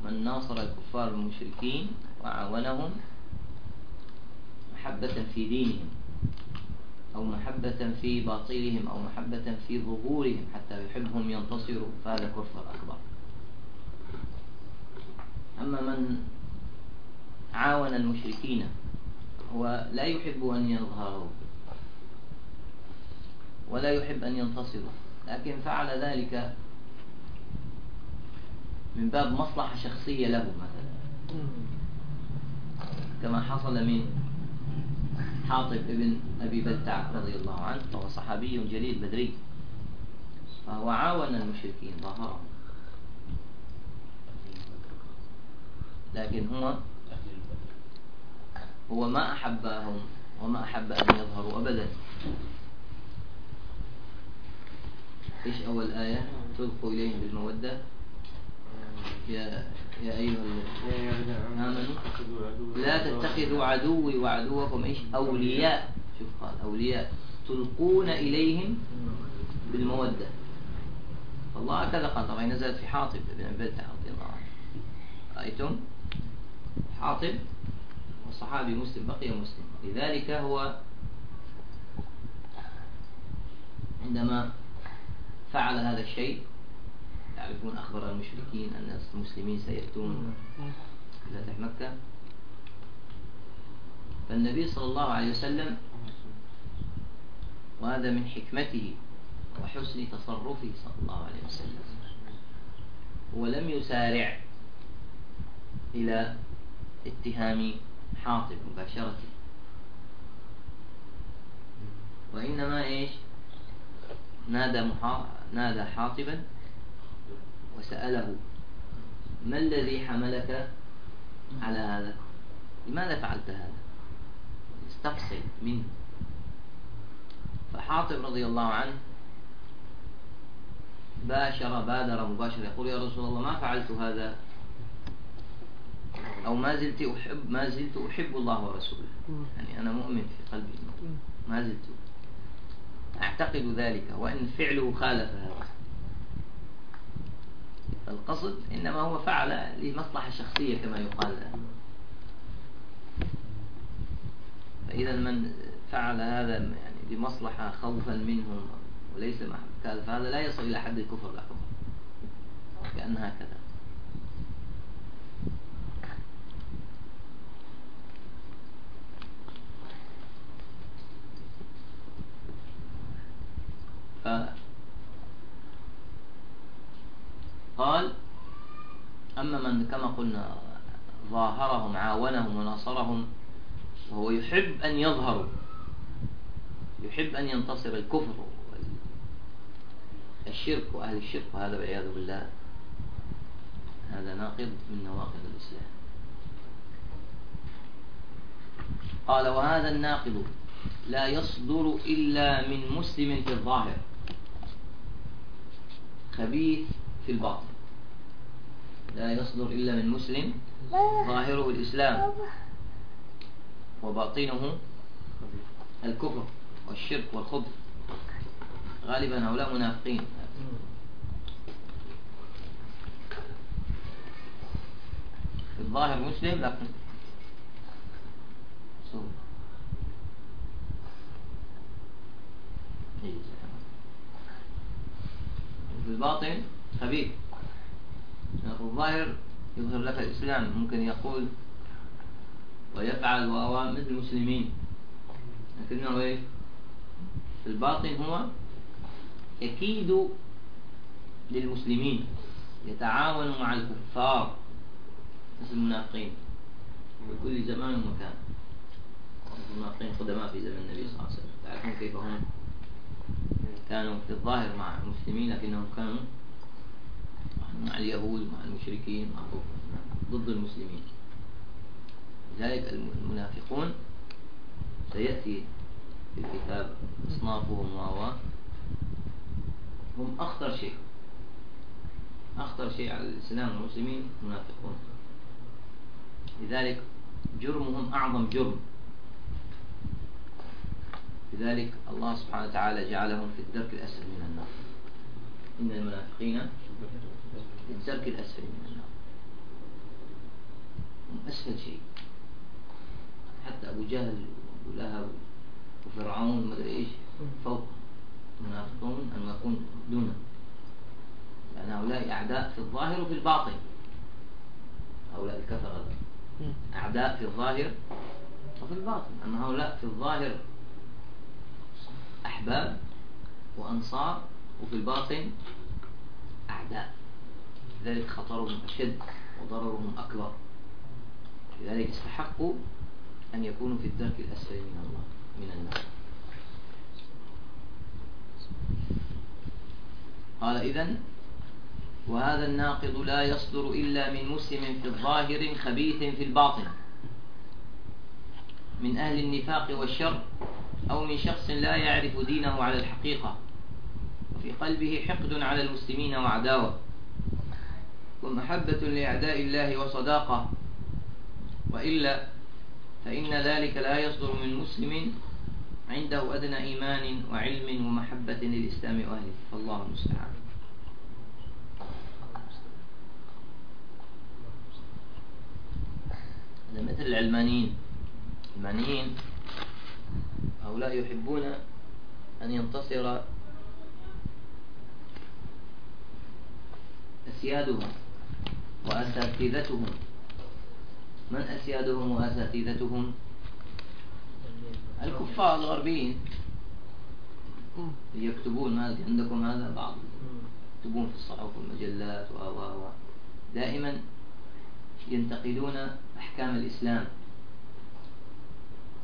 من ناصر الكفار المشركين وعاونهم محبة في دينهم أو محبة في باطلهم أو محبة في ظهورهم حتى يحبهم ينتصروا فهذا كفر أكبر. أما من عاون المشركين هو لا يحب أن يظهروا ولا يحب أن ينتصروا لكن فعل ذلك من باب مصلحة شخصية له مثلا. كما حصل من حاطب ابن أبي بلتع رضي الله عنه وهو صحابي جليل بدري فهو عاون المشركين ظهرهم لكن هو هو ما أحبهم وما أحب أن يظهروا أبدا. إيش أول آية؟ تلقوا إليهم بالمودة. يا يا أيها الذين آمنوا لا تتخذوا عدوي وعدوكم إيش؟ أولياء شوف قال أولياء. تلقون إليهم بالمودة. الله هكذا قال طبعا نزلت في حاطب بن عبيدة رضي الله عنه. رأيتم؟ حاطب وصحابي مسلم بقي مسلم. لذلك هو عندما فعل هذا الشيء يعرفون أخبر المشركين أن المسلمين سيأتون فتح مكة. فالنبي صلى الله عليه وسلم وهذا من حكمته وحسن تصرفه صلى الله عليه وسلم. ولم يسارع إلى اتهام حاطب مباشرة. وإنما إيش؟ نادى محا... نادى حاطبا وسأله ما الذي حملك على هذا؟ لماذا فعلت هذا؟ استفصل منه. فحاطب رضي الله عنه باشر بادر مباشرة يقول يا رسول الله ما فعلت هذا؟ أو ما زلت أحب ما زلت أحب الله ورسوله. يعني أنا مؤمن في قلبي ما زلت أعتقد ذلك وإن فعله خالف هذا. القصد إنما هو فعل لمصلحة شخصية كما يقال. فإذا من فعل هذا يعني لمصلحة خوفا منهم وليس محبة فهذا لا يصل إلى حد الكفر الأكبر كأن هكذا. قال أما من كما قلنا ظاهرهم عاونهم وناصرهم وهو يحب أن يظهروا يحب أن ينتصر الكفر الشرك وأهل الشرك وهذا والعياذ بالله هذا ناقض من نواقض الإسلام. قال وهذا الناقض لا يصدر إلا من مسلم في الظاهر خبيث في الباطن. لا يصدر إلا من مسلم ظاهره الإسلام. وباطنه الكفر والشرك والخبث. غالبا هؤلاء منافقين. الظاهر مسلم لكن في الباطن خبيث الظاهر يظهر لك الإسلام ممكن يقول ويفعل وهو مثل المسلمين. لكنه إيه الباطن هو يكيد للمسلمين يتعاون مع الكفار مثل المنافقين. كل زمان ومكان. المنافقين قدماء في زمن النبي صلى الله عليه وسلم. تعرفون كيف هم؟ كانوا في الظاهر مع المسلمين لكنهم كانوا مع اليهود مع المشركين ضد المسلمين. لذلك المنافقون سيأتي في الكتاب أصنافهم و هم أخطر شيء. أخطر شيء على الإسلام والمسلمين منافقون لذلك جرمهم أعظم جرم. لذلك الله سبحانه وتعالى جعلهم في الدرك الأسفل من النار. إن المنافقين في الدرك الأسفل. من النار هم أسفل شيء. حتى أبو جهل ولهب وفرعون ما أدري إيش فوق. المنافقون أن يكون دونه لأن هؤلاء أعداء في الظاهر وفي الباطن. هؤلاء الكفرة. أعداء في الظاهر وفي الباطن. أما هؤلاء في الظاهر أحباب وأنصار وفي الباطن أعداء. لذلك خطرهم أشد وضررهم أكبر. لذلك استحقوا أن يكونوا في الدرك الأسفل من الله من النار قال إذن وهذا الناقض لا يصدر إلا من مسلم في الظاهر خبيث في الباطن من أهل النفاق والشر أو من شخص لا يعرف دينه على الحقيقة وفي قلبه حقد على المسلمين وعداوة. ومحبة لأعداء الله وصداقة. وإلا فإن ذلك لا يصدر من مسلم عنده أدنى إيمان وعلم ومحبة للإسلام وأهله. فالله المستعان. مثل العلمانيين. العلمانيين هؤلاء يحبون أن ينتصر أسيادهم. وأساتذتهم. من أسيادهم وأساتذتهم؟ الكفار الغربيين. يكتبون ما عندكم هذا؟ بعض. يكتبون في الصحف والمجلات و و. دائما ينتقدون أحكام الإسلام.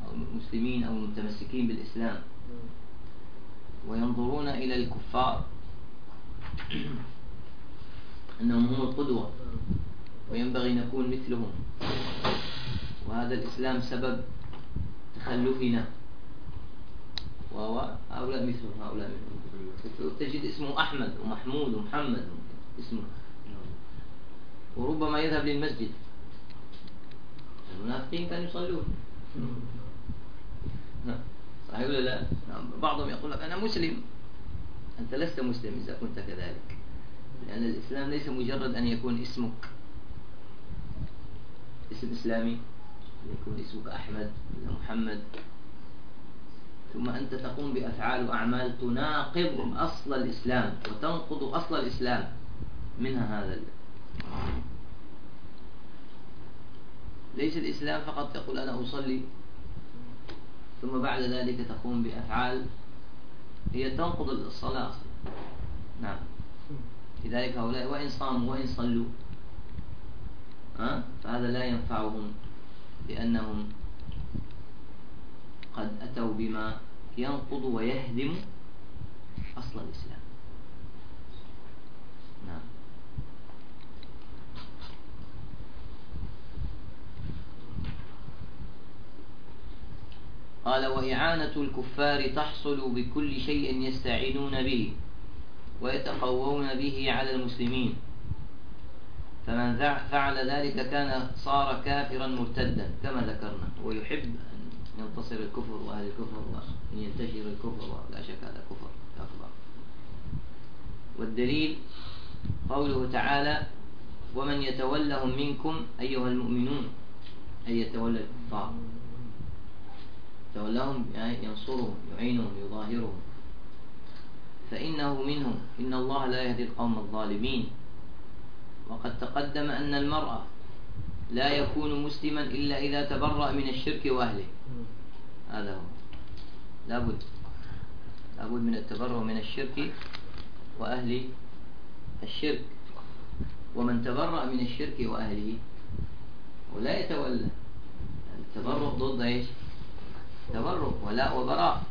أو المسلمين أو المتمسكين بالإسلام. وينظرون إلى الكفار. أنهم هم القدوة وينبغي نكون مثلهم. وهذا الإسلام سبب تخلفنا. وهو هؤلاء مثلهم هؤلاء. مثلهم تجد اسمه أحمد ومحمود ومحمد. اسمه. وربما يذهب للمسجد. المنافقين كانوا يصلون. صحيح ولا لا؟ نعم. بعضهم يقول لك أنا مسلم. أنت لست مسلم إذا كنت كذلك. لأن الإسلام ليس مجرد أن يكون اسمك اسم إسلامي يكون اسمك أحمد ولا محمد. ثم أنت تقوم بأفعال وأعمال تناقض أصل الإسلام وتنقض أصل الإسلام. منها هذا ليس الإسلام فقط تقول أنا أصلي ثم بعد ذلك تقوم بأفعال هي تنقض الصلاة نعم. لذلك هؤلاء وإن صاموا وإن صلوا فهذا لا ينفعهم لأنهم قد أتوا بما ينقض ويهدم أصل الإسلام. نعم. قال وإعانة الكفار تحصل بكل شيء يستعينون به. ويتقوون به على المسلمين. فمن فعل ذلك كان صار كافرا مرتدا كما ذكرنا. ويحب أن ينتصر الكفر وأهل الكفر وأن ينتشر الكفر ولا شك هذا كفر أكبر. والدليل قوله تعالى ومن يتولهم منكم أيها المؤمنون أي يتولى الكفار. تولهم يعني ينصرهم يعينهم يظاهرهم. فإنه منهم. إن الله لا يهدي القوم الظالمين. وقد تقدم أن المرأة لا يكون مسلما إلا إذا تبرأ من الشرك وأهله. هذا هو. لابد. لابد من التبرؤ من الشرك وأهل الشرك. ومن تبرأ من الشرك وأهله ولا يتولى. التبرؤ ضد إيش؟ تبرؤ. ولاء وبراء.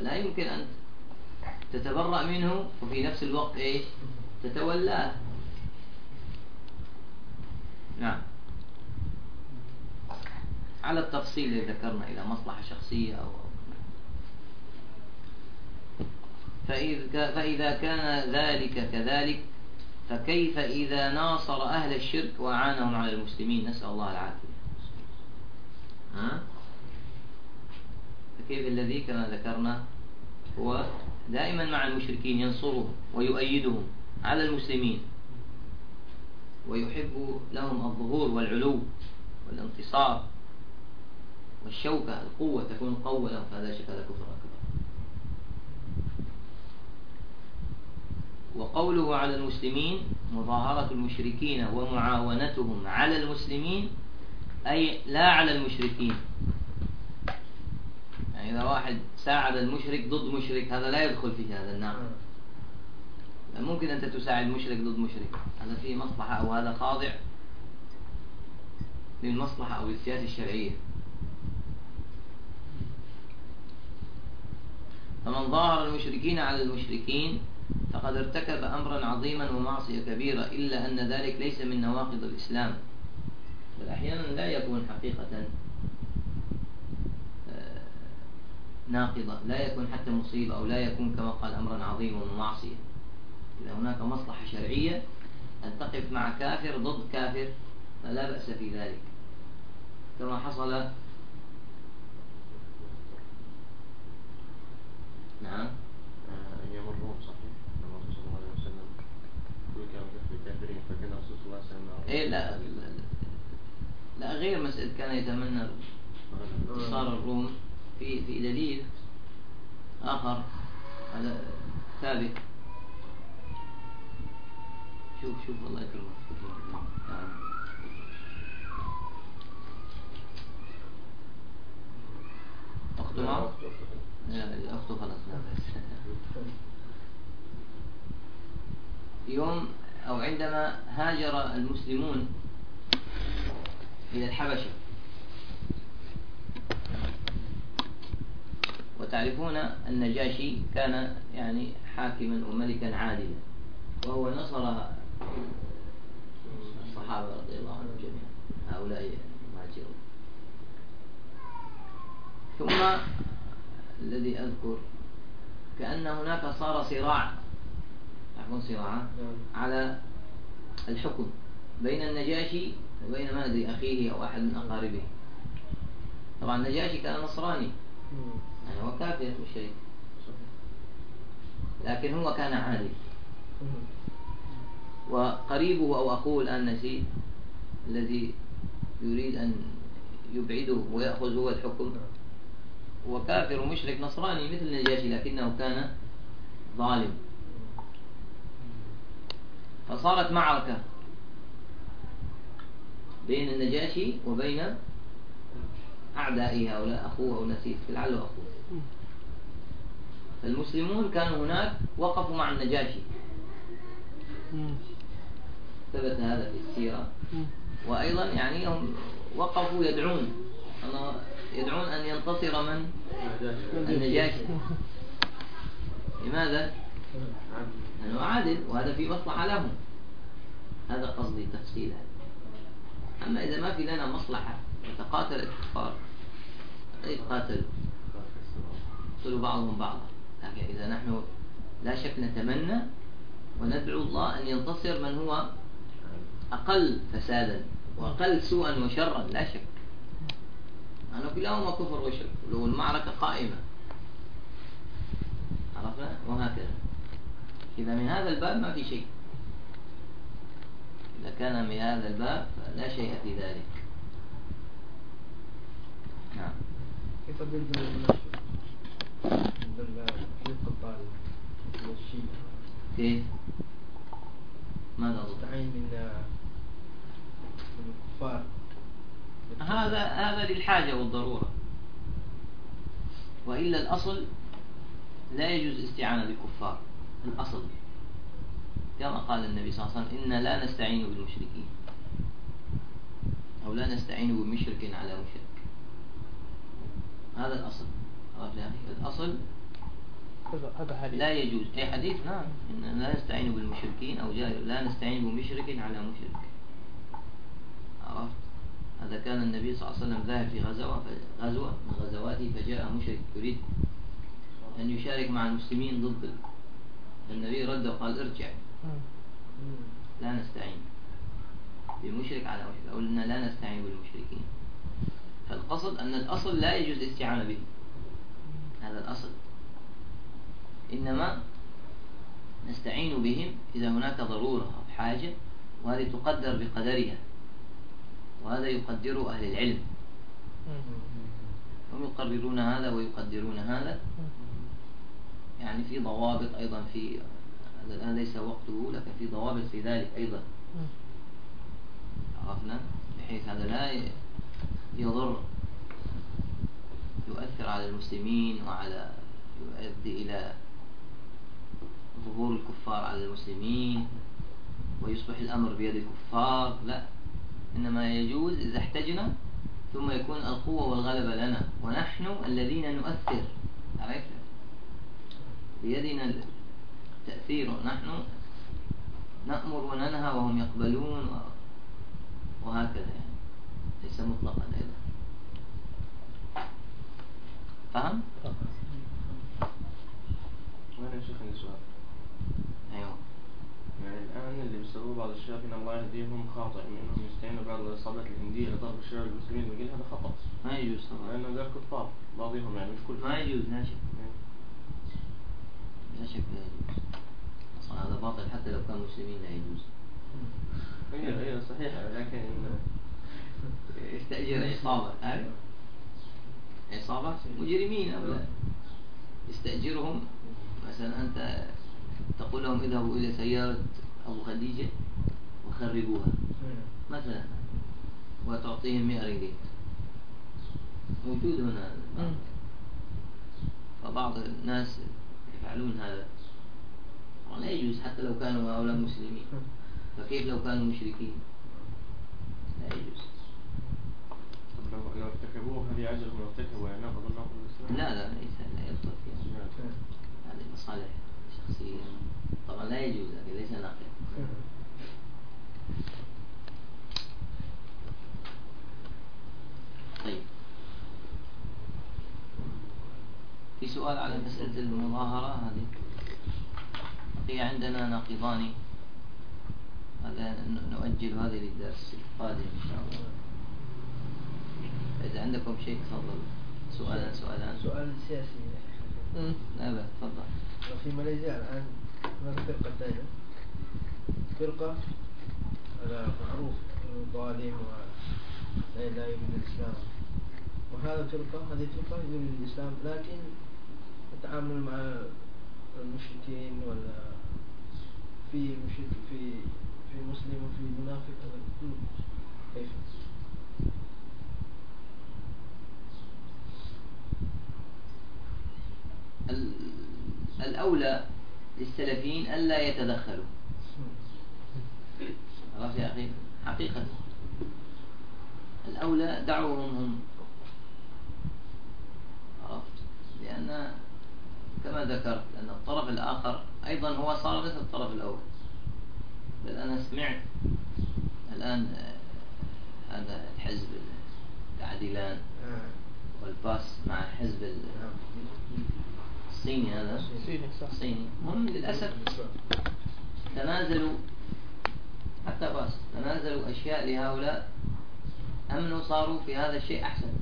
فلا يمكن أن تتبرأ منه وفي نفس الوقت إيش؟ تتولاه. نعم. على التفصيل اللي ذكرنا إلى مصلحة شخصية أو فإذا كان ذلك كذلك فكيف إذا ناصر أهل الشرك وأعانهم على المسلمين؟ نسأل الله العافية. ها؟ فكيف الذي كما ذكرنا هو دائما مع المشركين ينصرهم ويؤيدهم على المسلمين. ويحب لهم الظهور والعلو والانتصار والشوكة القوة تكون قوة لهم فهذا شك هذا كفر أكبر. وقوله على المسلمين مظاهرة المشركين ومعاونتهم على المسلمين أي لا على المشركين. يعني إذا واحد ساعد المشرك ضد مشرك هذا لا يدخل في هذا الناقض ممكن أنت تساعد مشرك ضد مشرك. هذا فيه مصلحة أو هذا خاضع للمصلحة أو للسياسة الشرعية. فمن ظاهر المشركين على المشركين فقد ارتكب أمرا عظيما ومعصية كبيرة إلا أن ذلك ليس من نواقض الإسلام. بل أحيانا لا يكون حقيقة آه، ناقضة لا يكون حتى مصيبة أو لا يكون كما قال أمرا عظيما ومعصية إذا هناك مصلحة شرعية أن تقف مع كافر ضد كافر فلا بأس في ذلك كما حصل نعم أيام الروم صحيح لما صلى الله عليه وسلم فكان الرسول صلى الله عليه وسلم إيه لا لا, لا غير مسألة كان يتمنى انتصار الروم في في دليل آخر هذا ثابت. شوف شوف الله يكرمك. شوف نعم أخته معه؟ لا أخته خلاص. يوم أو عندما هاجر المسلمون إلى الحبشة. وتعرفون النجاشي كان يعني حاكما وملكا عادلا وهو نصر الصحابة رضي الله عنهم جميعا هؤلاء المهاجرون. ثم الذي أذكر كأن هناك صار صراع تعرفون صراع؟ على الحكم بين النجاشي وبين ما أدري أخيه أو أحد من أقاربه. طبعا النجاشي كان نصراني. هو كافر مشرك لكن هو كان عادل وقريبه أو أخوه الآن الذي يريد أن يبعده ويأخذ هو الحكم. هو كافر ومشرك نصراني مثل النجاشي لكنه كان ظالم. فصارت معركة بين النجاشي وبين أعدائه هؤلاء أخوه أو نسيت لعله أخوه. المسلمون كانوا هناك وقفوا مع النجاشي. ثبت هذا في السيرة. وأيضا يعني هم وقفوا يدعون. يدعون أن ينتصر من؟ النجاشي. لماذا؟ لأنه عادل وهذا في مصلحة لهم. هذا قصدي تفصيلا. أما إذا ما في لنا مصلحة يتقاتل الكفار يتقاتلوا يقتلوا بعضهم بعضا. لكن إذا نحن لا شك نتمنى وندعو الله أن ينتصر من هو أقل فسادا وأقل سوءا وشرا لا شك. أنا كلاهما كفر وشرك لو المعركة قائمة. عرفنا؟ وهكذا. إذا من هذا الباب ما في شيء. إذا كان من هذا الباب فلا شيء في ذلك. الكفار هذا هذا للحاجة والضرورة. وإلا الأصل لا يجوز استعانة بالكفار الأصل. كما قال النبي صلى الله عليه وسلم إن لا نستعين بالمشركين. أو لا نستعين بمشرك على مشرك. هذا الأصل. الأصل هذا حديث. لا يجوز. أي حديث؟ نعم. إن لا نستعين بالمشركين أو لا نستعين بمشرك على مشرك. عرفت؟ هذا كان النبي صلى الله عليه وسلم ذاهب في غزوة غزوة من غزواته فجاء مشرك يريد أن يشارك مع المسلمين ضد النبي رد وقال ارجع. لا نستعين بمشرك على مشرك. أو لا نستعين بالمشركين. فالقصد أن الأصل لا يجوز الاستعانة به. هذا الأصل. إنما نستعين بهم إذا هناك ضرورة أو حاجة وهذه تقدر بقدرها. وهذا يقدره أهل العلم. هم يقررون هذا ويقدرون هذا. يعني في ضوابط أيضا في هذا الآن ليس وقته لكن في ضوابط في ذلك أيضا. عرفنا؟ بحيث هذا لا يضر يؤثر على المسلمين وعلى يؤدي إلى ظهور الكفار على المسلمين ويصبح الأمر بيد الكفار. لا إنما يجوز إذا احتجنا ثم يكون القوة والغلبة لنا. ونحن الذين نؤثر عرفت؟ بيدنا التأثير. نحن نأمر وننهى وهم يقبلون وهكذا يعني. ليس مطلقا أيضا. فهم؟ وين يا شيخ عندي سؤال أيوه. يعني الآن اللي بيسووه بعض الشباب إن الله يهديهم خاطئ إنهم يستعينوا بعض العصابات الهندية لضرب الشباب المسلمين بقول هذا خطأ ما يجوز طبعا لأنه ذول كفار بعضهم يعني مش كل ما يجوز لا شك. لا شك لا يجوز. أصلا هذا باطل حتى لو كانوا مسلمين لا يجوز. أيوه أيوه صحيح. لكن يستأجر عصابة عارف عصابة مجرمين أو لا يستأجرهم. مثلا أنت تقول لهم اذهبوا إلى سيارة أبو خديجة وخربوها. مثلا. وتعطيهم 100 رينجيت موجود هنا. فبعض الناس يفعلون هذا. طبعا لا يجوز حتى لو كانوا هؤلاء مسلمين. فكيف لو كانوا مشركين؟ لا يجوز. لو ارتكبوه هل يعني؟ لا لا ليس لا يدخل فيها. هذه مصالح شخصية. طبعا لا يجوز لكن ليس ناقض طيب. في سؤال على مسألة المظاهرة هذه. بقي عندنا ناقضان. هذا نؤجل هذه للدرس القادم إن شاء الله. إذا عندكم شيء تفضل سؤالا سؤالان سؤال سياسي. لا بأس تفضل. في ماليزيا الآن هناك فرقتين فرقة هذا معروف ظالم ولا لا يريد الإسلام. وهذا فرقة هذه فرقة يريد الإسلام لكن التعامل مع المشركين ولا في مشرك في في مسلم وفي منافق هذا كله كيف؟ ال- الأولى للسلفيين ألا يتدخلوا. عرفت يا أخي؟ حقيقة. الأولى دعوهم هم. عرفت؟ لأن كما ذكرت أن الطرف الآخر أيضا هو صار مثل الطرف الأول. بل أنا سمعت الآن آه، هذا الحزب العديلان آه. والباس مع ال- نعم. الصيني هذا. صيني صح. هم للأسف تنازلوا حتى باس تنازلوا أشياء لهؤلاء. أمنوا صاروا في هذا الشيء أحسن.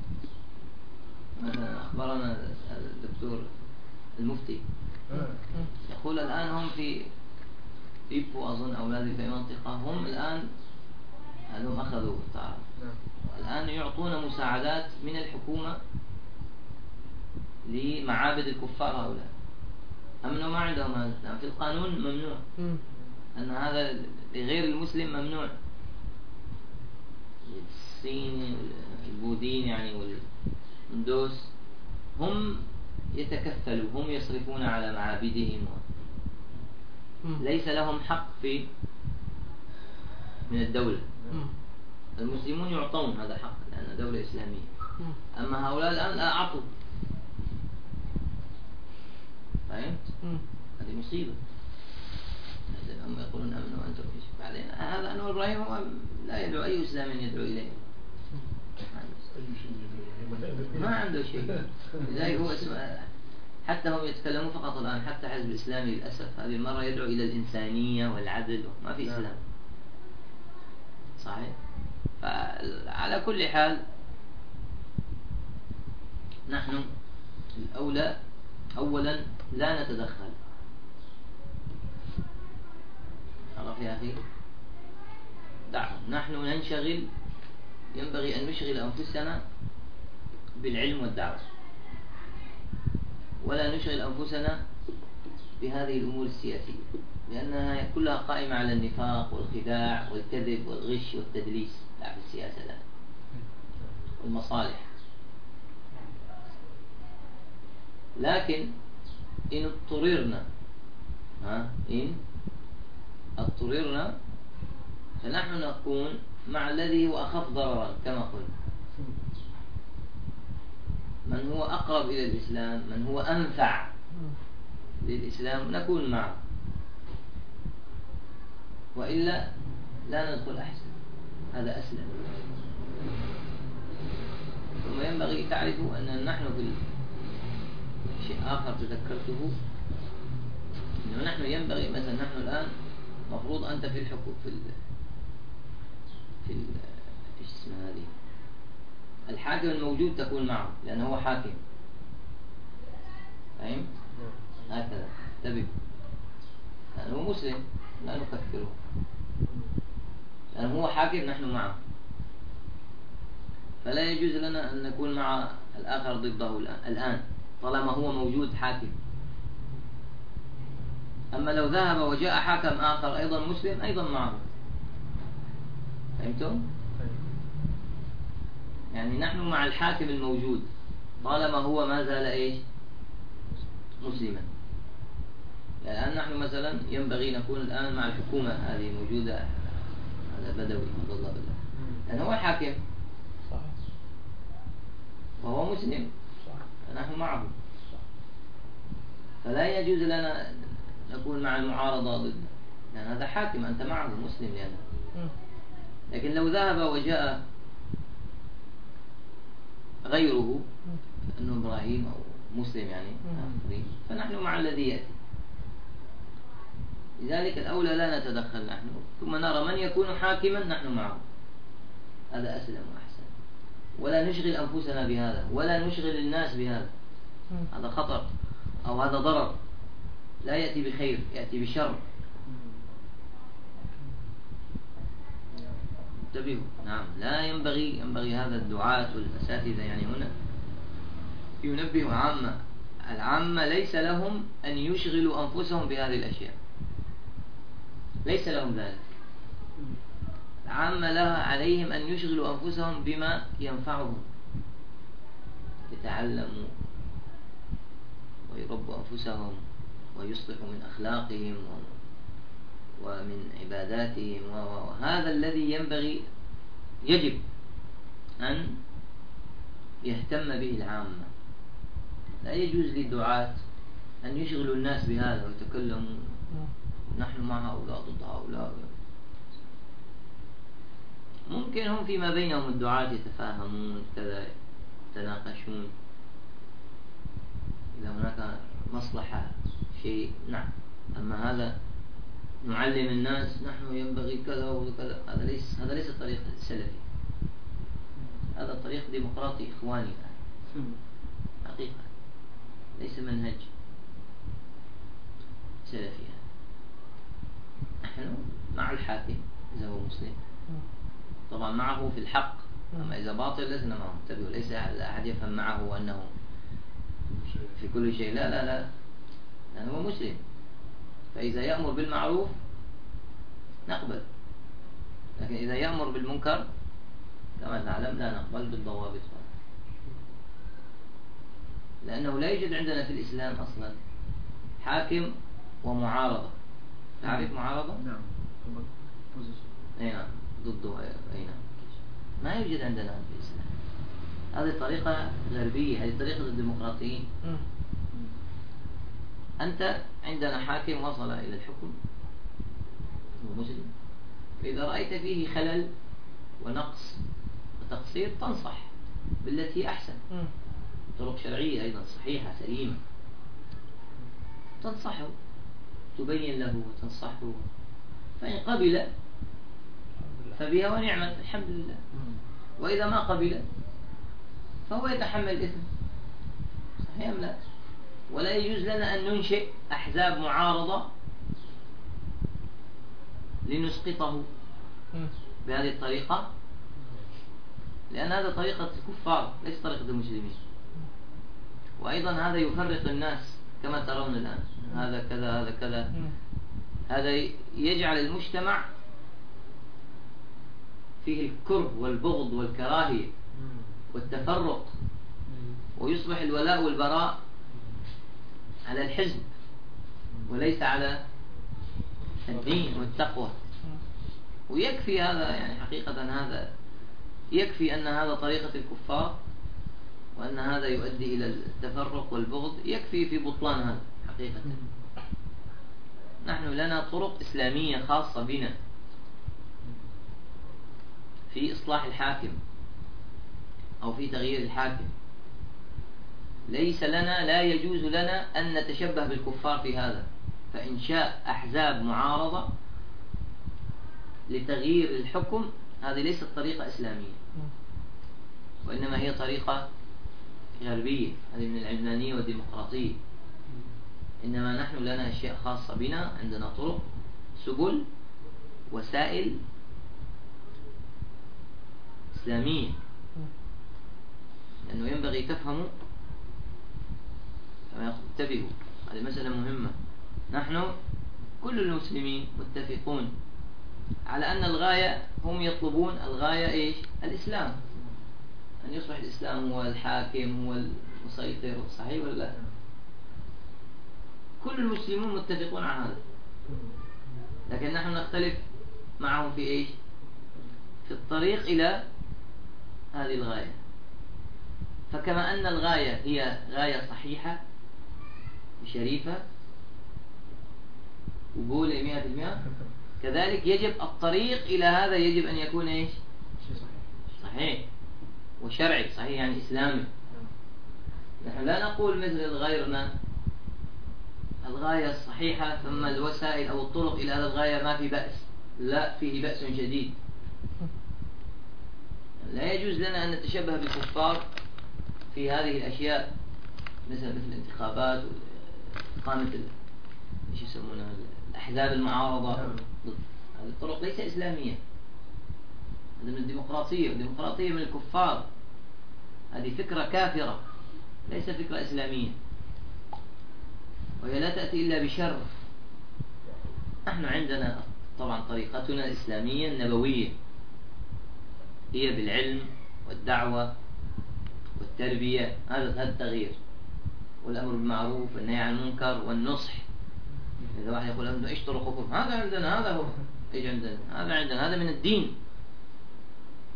مثلا أخبرنا الدكتور المفتي. يقول الآن هم في إيبو أظن أولادي في منطقة. هم الآن هم أخذوا تعرف نعم. الآن يعطون مساعدات من الحكومة لمعابد الكفار هؤلاء أمنوا ما عندهم هذا. في القانون ممنوع مم. أن هذا لغير المسلم ممنوع الصيني البوذيين يعني والهندوس هم يتكفلوا هم يصرفون على معابدهم. ليس لهم حق في من الدولة. المسلمون يعطون هذا حق لأنها دولة إسلامية. أما هؤلاء الآن لا أعطوا فهمت؟ هذه مصيبة هم يقولون أمنوا أنتم في شك. بعدين هذا أنور إبراهيم هو لا يدعو أي إسلام يدعو إليه ما عنده. شيء يدعو. ما عنده شيء لذلك هو اسمه حتى هم يتكلمون فقط الآن حتى حزب الإسلامي للأسف هذه المرة يدعو إلى الإنسانية والعدل ما في نعم. إسلام صحيح فعلى كل حال نحن الأولى أولا لا نتدخل. عرف يا أخي. دعهم نحن ننشغل ينبغي أن نشغل أنفسنا بالعلم والدعوة. ولا نشغل أنفسنا بهذه الأمور السياسية لأنها كلها قائمة على النفاق والخداع والكذب والغش والتدليس لا في السياسة لا. والمصالح. لكن إن اضطررنا. ها؟ إن اضطررنا. فنحن نكون مع الذي هو أخف ضررا كما قلنا من هو أقرب إلى الإسلام؟ من هو أنفع للإسلام؟ نكون معه. وإلا لا ندخل أحسن. هذا أسلم. ثم ينبغي تعرفوا أن نحن في شيء آخر تذكرته؟ أنه نحن ينبغي مثلا نحن الآن مفروض أنت في الحكم في ال في ال إيش اسمها هذه؟ الحاكم الموجود تكون معه لأنه هو حاكم. فاهم؟ هكذا. انتبه لأنه هو مسلم لا نكفره. لأنه هو حاكم نحن معه. فلا يجوز لنا أن نكون مع الآخر ضده الآن. طالما هو موجود حاكم. أما لو ذهب وجاء حاكم آخر أيضا مسلم أيضا معه. فهمتم؟ يعني نحن مع الحاكم الموجود طالما هو ما زال إيش؟ مسلما. الآن نحن مثلا ينبغي نكون الآن مع الحكومة هذه موجودة هذا بدوي عبد الله بالله. لأنه هو الحاكم وهو مسلم. فنحن معه فلا يجوز لنا نكون مع المعارضة ضده لأن هذا حاكم أنت معه مسلم لأنه. لكن لو ذهب وجاء غيره أنه إبراهيم أو مسلم يعني فنحن مع الذي يأتي. لذلك الأولى لا نتدخل نحن. ثم نرى من يكون حاكما نحن معه. هذا أسلم وأحسن ولا نشغل أنفسنا بهذا ولا نشغل الناس بهذا. هذا خطر أو هذا ضرر. لا يأتي بخير يأتي بشر. انتبهوا. نعم. لا ينبغي ينبغي هذا الدعاة والأساتذة يعني هنا ينبه عامة. العامة ليس لهم أن يشغلوا أنفسهم بهذه الأشياء. ليس لهم ذلك. العامة لها عليهم أن يشغلوا أنفسهم بما ينفعهم. يتعلموا ويربوا أنفسهم ويصلحوا من أخلاقهم ومن عباداتهم وهذا الذي ينبغي يجب أن يهتم به العامة. لا يجوز للدعاة أن يشغلوا الناس بهذا ويتكلموا. نحن مع هؤلاء ضد هؤلاء. ممكن هم فيما بينهم الدعاة يتفاهمون كذا يتناقشون. إذا هناك مصلحة شيء نعم. أما هذا نعلم الناس نحن ينبغي كذا وكذا. هذا ليس هذا ليس الطريق السلفي هذا طريق ديمقراطي إخواني حقيقة. ليس منهج سلفي نحن مع الحاكم إذا هو مسلم. طبعا معه في الحق. أما إذا باطل لسنا معه انتبهوا ليس أحد يفهم معه أنه في كل شيء. لا لا لا. لأنه هو مسلم. فإذا يأمر بالمعروف نقبل. لكن إذا يأمر بالمنكر كما نعلم لا نقبل بالضوابط. لأنه لا يوجد عندنا في الإسلام أصلا حاكم ومعارضة. تعرف معارضة؟ نعم. أي نعم. ضده أي نعم. ما يوجد عندنا في الإسلام. هذه طريقة غربية هذه طريقة الديمقراطيين أنت عندنا حاكم وصل إلى الحكم هو مسلم. فإذا رأيت فيه خلل ونقص وتقصير تنصح بالتي أحسن. طرق شرعية أيضا صحيحة سليمة. تنصحه تبين له وتنصحه. فإن قبل فبها ونعمة الحمد لله. وإذا ما قبل فهو يتحمل الإثم. صحيح أم لا؟ ولا يجوز لنا أن ننشئ أحزاب معارضة لنسقطه بهذه الطريقة. لأن هذا طريقة الكفار ليس طريقة المسلمين وأيضا هذا يفرق الناس كما ترون الآن. هذا كذا هذا كذا. هذا يجعل المجتمع فيه الكره والبغض والكراهية والتفرق. ويصبح الولاء والبراء على الحزب وليس على الدين والتقوى. ويكفي هذا يعني حقيقة هذا يكفي أن هذا طريقة الكفار وأن هذا يؤدي إلى التفرق والبغض يكفي في بطلان هذا حقيقة. نحن لنا طرق إسلامية خاصة بنا. في إصلاح الحاكم أو في تغيير الحاكم. ليس لنا لا يجوز لنا أن نتشبه بالكفار في هذا. فإنشاء أحزاب معارضة لتغيير الحكم هذه ليست طريقة إسلامية وإنما هي طريقة غربية هذه من العلمانية والديمقراطية. إنما نحن لنا أشياء خاصة بنا عندنا طرق سبل وسائل إسلامية لأنه ينبغي تفهموا انتبهوا هذه مسألة مهمة. نحن كل المسلمين متفقون على أن الغاية هم يطلبون الغاية إيش؟ الإسلام. أن يصبح الإسلام هو الحاكم هو المسيطر. صحيح ولا لا؟ كل المسلمون متفقون على هذا. لكن نحن نختلف معهم في إيش؟ في الطريق إلى هذه الغاية. فكما أن الغاية هي غاية صحيحة وشريفة وقول مئة في المئة كذلك يجب الطريق إلى هذا يجب أن يكون إيش؟ صحيح. وشرعي صحيح يعني إسلامي. نحن لا نقول مثل غيرنا الغاية الصحيحة ثم الوسائل أو الطرق إلى هذه الغاية ما في بأس. لا فيه بأس شديد. لا يجوز لنا أن نتشبه بالكفار في هذه الأشياء مثل مثل الانتخابات وإقامة إيش يسمونها الأحزاب المعارضة. نعم. هذه الطرق ليس إسلامية. هذا من الديمقراطية. والديمقراطية من الكفار. هذه فكرة كافرة. ليس فكرة إسلامية. وهي لا تأتي إلا بشر. نحن عندنا طبعا طريقتنا الإسلامية النبوية. هي بالعلم والدعوة والتربية هذا هذا التغيير. والأمر بالمعروف والنهي عن المنكر والنصح. إذا واحد يقول أنتم إيش طرقكم هذا عندنا هذا هو. إيش عندنا؟ هذا عندنا هذا من الدين.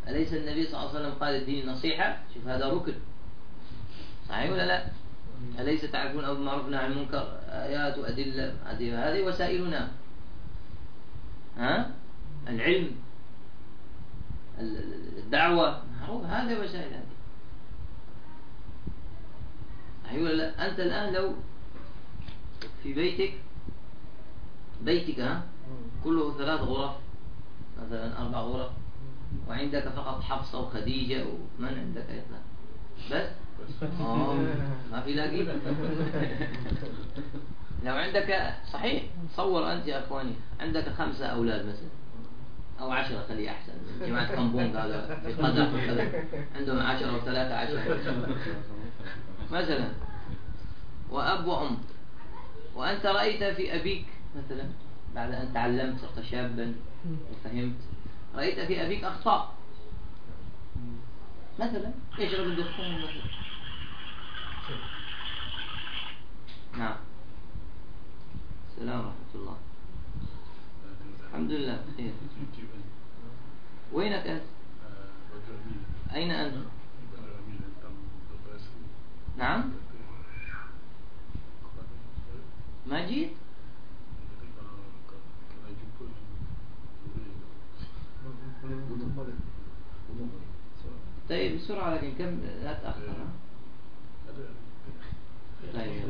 أليس النبي صلى الله عليه وسلم قال الدين نصيحة؟ شوف هذا ركن. صحيح ولا لا؟ أليس تعرفون أمر بالمعروف عن المنكر؟ آيات وأدلة هذه وسائلنا. ها؟ العلم. ال- ال- الدعوة. معروف هذه. وسائل هذه لا أنت الآن لو في بيتك بيتك ها كله ثلاث غرف مثلا أربع غرف وعندك فقط حفصة وخديجة ومن عندك اثنان بس؟ آه ما في لاقي؟ لو عندك صحيح تصور أنت يا أخواني عندك خمسة أولاد مثلا. أو عشرة خلية أحسن. جماعة قنبون هذا في وكذا عندهم عشرة وثلاثة عشرة. مثلا وأب وأم وأنت رأيت في أبيك مثلا بعد أن تعلمت صرت شابا وفهمت رأيت في أبيك أخطاء. مثلا يشرب الدخان مثلا نعم. السلام ورحمة الله. الحمد لله بخير وينك أنت؟ أين أنت؟ نعم ما جيت؟ طيب بسرعة لكن كم لا تأخر؟ طيب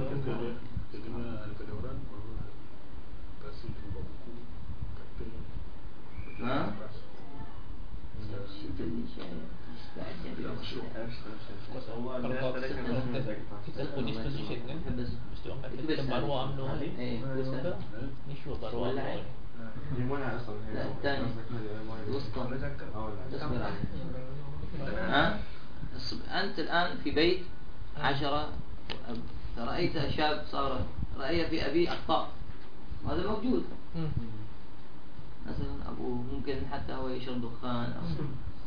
ها؟ لا الثاني الوسطى اصبر أنت الآن في بيت عشرة أب رأيت شاب صار رأي في أبيه أخطاء وهذا موجود. مثلا أبوه ممكن حتى هو يشرب دخان أو,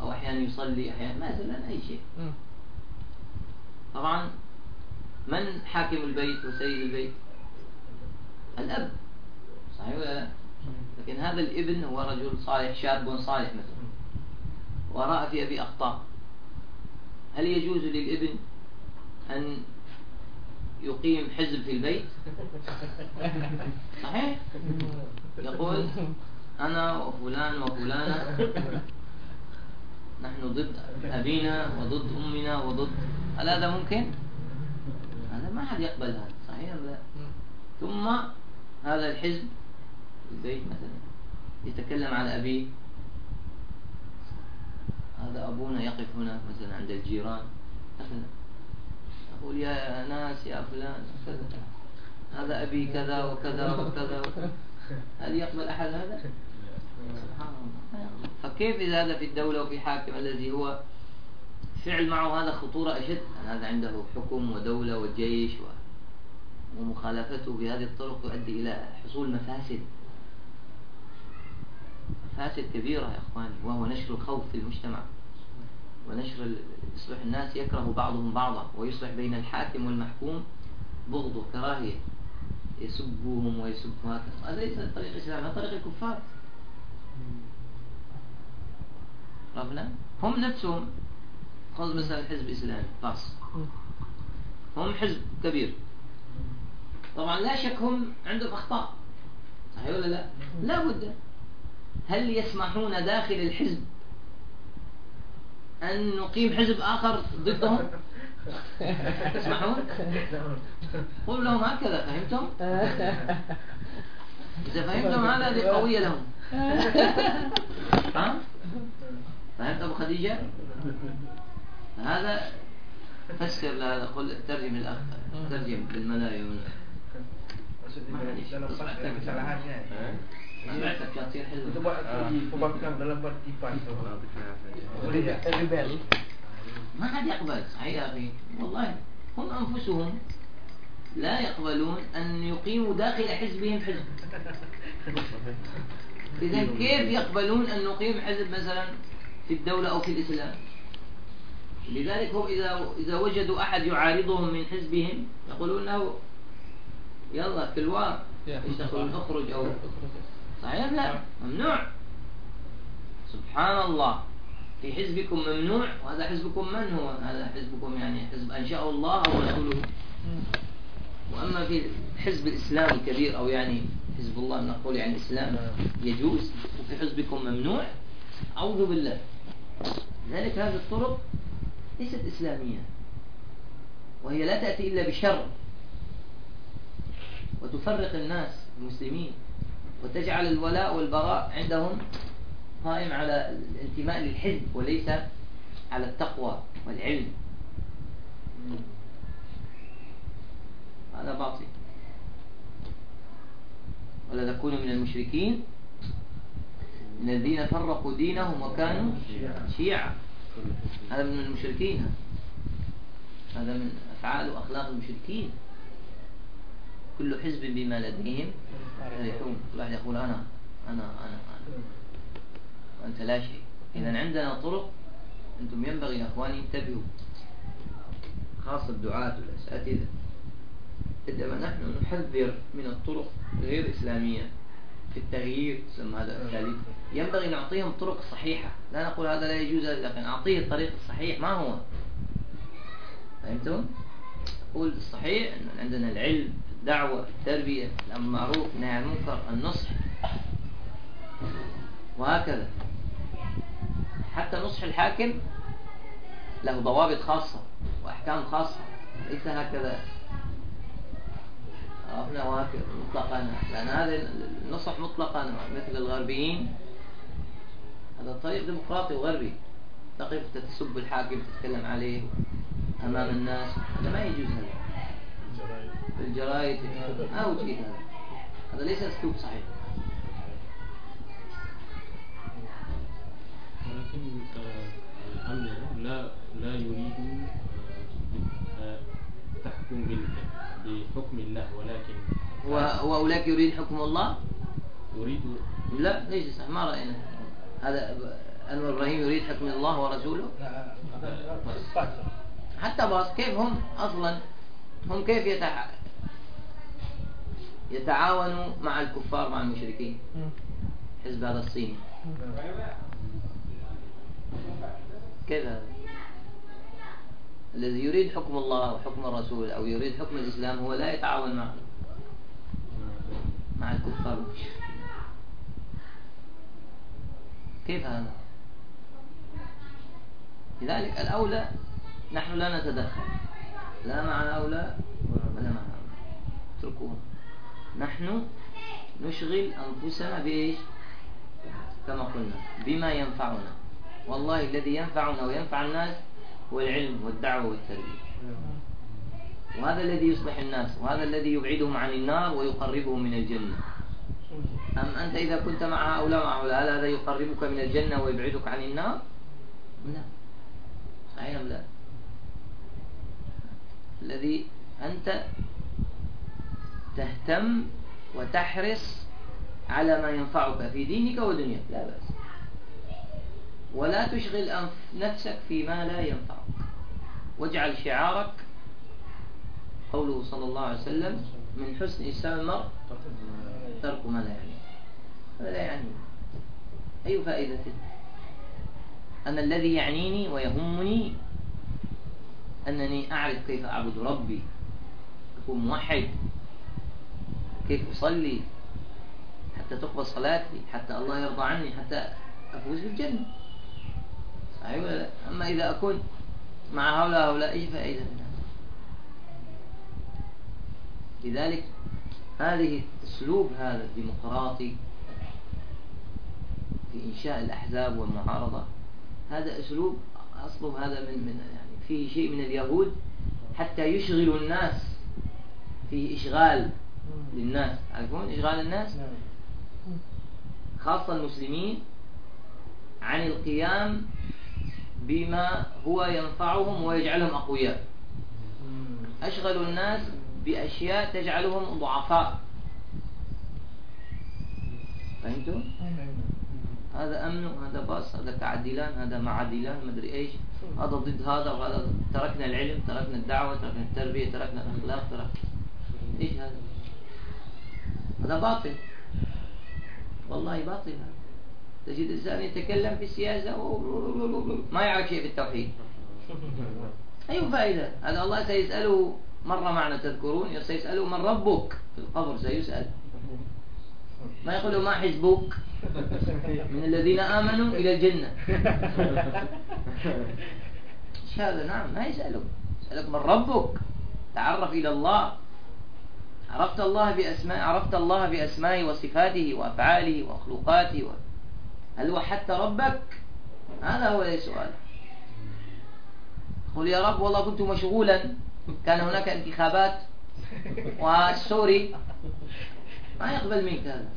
أو أحيانا يصلي أحيانا مثلا أي شيء. طبعا من حاكم البيت وسيد البيت؟ الأب. صحيح ولا لا؟ لكن هذا الابن هو رجل صالح شاب صالح مثلا. ورأى في أبي أخطاء. هل يجوز للابن أن يقيم حزب في البيت؟ صحيح؟ يقول أنا وفلان وفلانة نحن ضد أبينا وضد أمنا وضد هل هذا ممكن؟ هذا ما حد يقبل هذا صحيح لا؟ ثم هذا الحزب البيت مثلا يتكلم عن أبيه هذا أبونا يقف هنا مثلا عند الجيران مثلا يقول يا ناس يا فلان كذا هذا أبي كذا وكذا وكذا وكذا. هل يقبل أحد هذا؟ فكيف إذا هذا في الدولة وفي حاكم الذي هو فعل معه هذا خطورة أشد؟ هذا عنده حكم ودولة وجيش. ومخالفته بهذه الطرق تؤدي إلى حصول مفاسد؟ مفاسد كبيرة يا إخواني وهو نشر الخوف في المجتمع. ونشر يصبح الناس يكره بعضهم بعضا ويصبح بين الحاكم والمحكوم بغض وكراهية يسبوهم ويسبوا هكذا. هذا ليس طريق الإسلام هذا طريق الكفار. عرفنا هم نفسهم خذ مثلا حزب إسلامي خاص مم. هم حزب كبير طبعا لا شك هم عندهم أخطاء صحيح ولا لا؟ لا بد هل يسمحون داخل الحزب أن نقيم حزب آخر ضدهم؟ تسمحون؟ قل لهم هكذا فهمتم؟ إذا فهمتم هذا هذه قوية لهم؟ فهمت أبو خديجة؟ هذا فسر لهذا قل ترجم الأخ ترجم بالملايين من dalam pasal kesalahannya? ما بعتك يا تصير kita حزب buat uji pembangkang dalam partipan tu boleh tak? rebel ما حد يقبل صحيح يا أخي والله هم أنفسهم لا يقبلون أن يقيموا داخل حزبهم حزب. إذا كيف يقبلون أن نقيم حزب مثلا في الدولة أو في الإسلام؟ لذلك هم إذا إذا وجدوا أحد يعارضهم من حزبهم يقولون له يلا في الوار يشتغلون اخرج أو صحيح لا؟ ممنوع. سبحان الله. في حزبكم ممنوع؟ وهذا حزبكم من هو؟ هذا حزبكم يعني حزب أنشأه الله أو رسوله وأما في حزب الإسلام الكبير أو يعني حزب الله نقول يعني الإسلام يجوز وفي حزبكم ممنوع أعوذ بالله. لذلك هذه الطرق ليست إسلامية وهي لا تأتي إلا بشر. وتفرق الناس المسلمين وتجعل الولاء والبراء عندهم قائم على الانتماء للحزب وليس على التقوى والعلم. هذا باطل. ولا تكونوا من المشركين. من الذين فرقوا دينهم وكانوا شيعا. هذا من المشركين. هذا من أفعال وأخلاق المشركين. كل حزب بما لديهم فرحون. واحد يقول أنا أنا أنا أنا. وأنت لا شيء. إذا عندنا طرق أنتم ينبغي يا أخواني انتبهوا خاصة الدعاة والأساتذة. عندما نحن نحذر من الطرق غير الإسلامية في التغيير تسمى هذا التاليف ينبغي نعطيهم طرق صحيحة. لا نقول هذا لا يجوز لكن أعطيه الطريق الصحيح. ما هو؟ فهمتم؟ نقول الصحيح أن عندنا العلم الدعوة التربية الأمر بالمعروف النهي عن المنكر النصح. وهكذا. حتى نصح الحاكم له ضوابط خاصة وأحكام خاصة. ليس هكذا عرفنا وهكذا مطلقا لأن هذا النصح مطلقا مثل الغربيين. هذا طريق ديمقراطي وغربي. تقف تسب الحاكم تتكلم عليه أمام الناس. هذا ما يجوز هذا. في الجرايد ما وجد هذا. هذا ليس أسلوب صحيح. ولكن آه، الأمن لا لا يريد آه، التحكم بال- الله ولكن وأولئك يريد حكم الله؟ يريد لا ليس صح ما رأينا. هذا أنور إبراهيم يريد حكم الله ورسوله؟ حتى باص كيف هم أصلا؟ هم كيف يتع... يتعاونوا مع الكفار مع المشركين؟ حزب هذا الصيني. كيف هذا؟ الذي يريد حكم الله وحكم الرسول أو يريد حكم الإسلام هو لا يتعاون مع مع الكفار. كيف هذا؟ لذلك الأولى نحن لا نتدخل. لا مع هؤلاء ولا مع هؤلاء اتركوهم نحن نشغل أنفسنا بإيش؟ كما قلنا بما ينفعنا. والله الذي ينفعنا وينفع الناس هو العلم والدعوة والتربية. وهذا الذي يصلح الناس وهذا الذي يبعدهم عن النار ويقربهم من الجنة. أم أنت إذا كنت مع هؤلاء مع هؤلاء هل هذا يقربك من الجنة ويبعدك عن النار؟ لا. صحيح لا؟ الذي أنت تهتم وتحرص على ما ينفعك في دينك ودنياك. لا بأس. ولا تشغل نفسك فيما لا ينفعك. واجعل شعارك قوله صلى الله عليه وسلم من حسن إسلام المرء ترك ما لا يعني هذا لا يعني أي فائدة؟ أنا الذي يعنيني ويهمني أنني أعرف كيف أعبد ربي. أكون موحد. كيف أصلي. حتى تقبل صلاتي. حتى الله يرضى عني. حتى أفوز بالجنة. لا؟ أما إذا أكون مع هؤلاء هؤلاء هذا لذلك هذه الأسلوب هذا الديمقراطي في إنشاء الأحزاب والمعارضة هذا أسلوب أصله هذا من من يعني فيه شيء من اليهود حتى يشغلوا الناس فيه إشغال للناس. تعرفون إشغال الناس؟ خاصة المسلمين عن القيام بما هو ينفعهم ويجعلهم أقوياء أشغلوا الناس بأشياء تجعلهم ضعفاء فهمتم؟ هذا أمن وهذا باص هذا تعديلان هذا معدلان مدري إيش هذا ضد هذا وهذا. تركنا العلم تركنا الدعوة تركنا التربية تركنا الأخلاق تركنا إيش هذا؟ هذا باطل والله باطل هذا تجد إنسان يتكلم في السياسة ما يعرف شيء في التوحيد. أي فائدة؟ هذا الله سيسأله مرة معنا تذكرون سيسأله من ربك في القبر سيسأل. ما يقول له ما حزبك؟ من الذين آمنوا إلى الجنة. إيش هذا؟ نعم ما يسألك. يسألك من ربك. تعرف إلى الله. عرفت الله بأسماء عرفت الله بأسمائه وصفاته وأفعاله ومخلوقاته هل وحدت ربك؟ هذا هو السؤال. قل يا رب والله كنت مشغولا. كان هناك انتخابات. وال sorry ما يقبل منك هذا.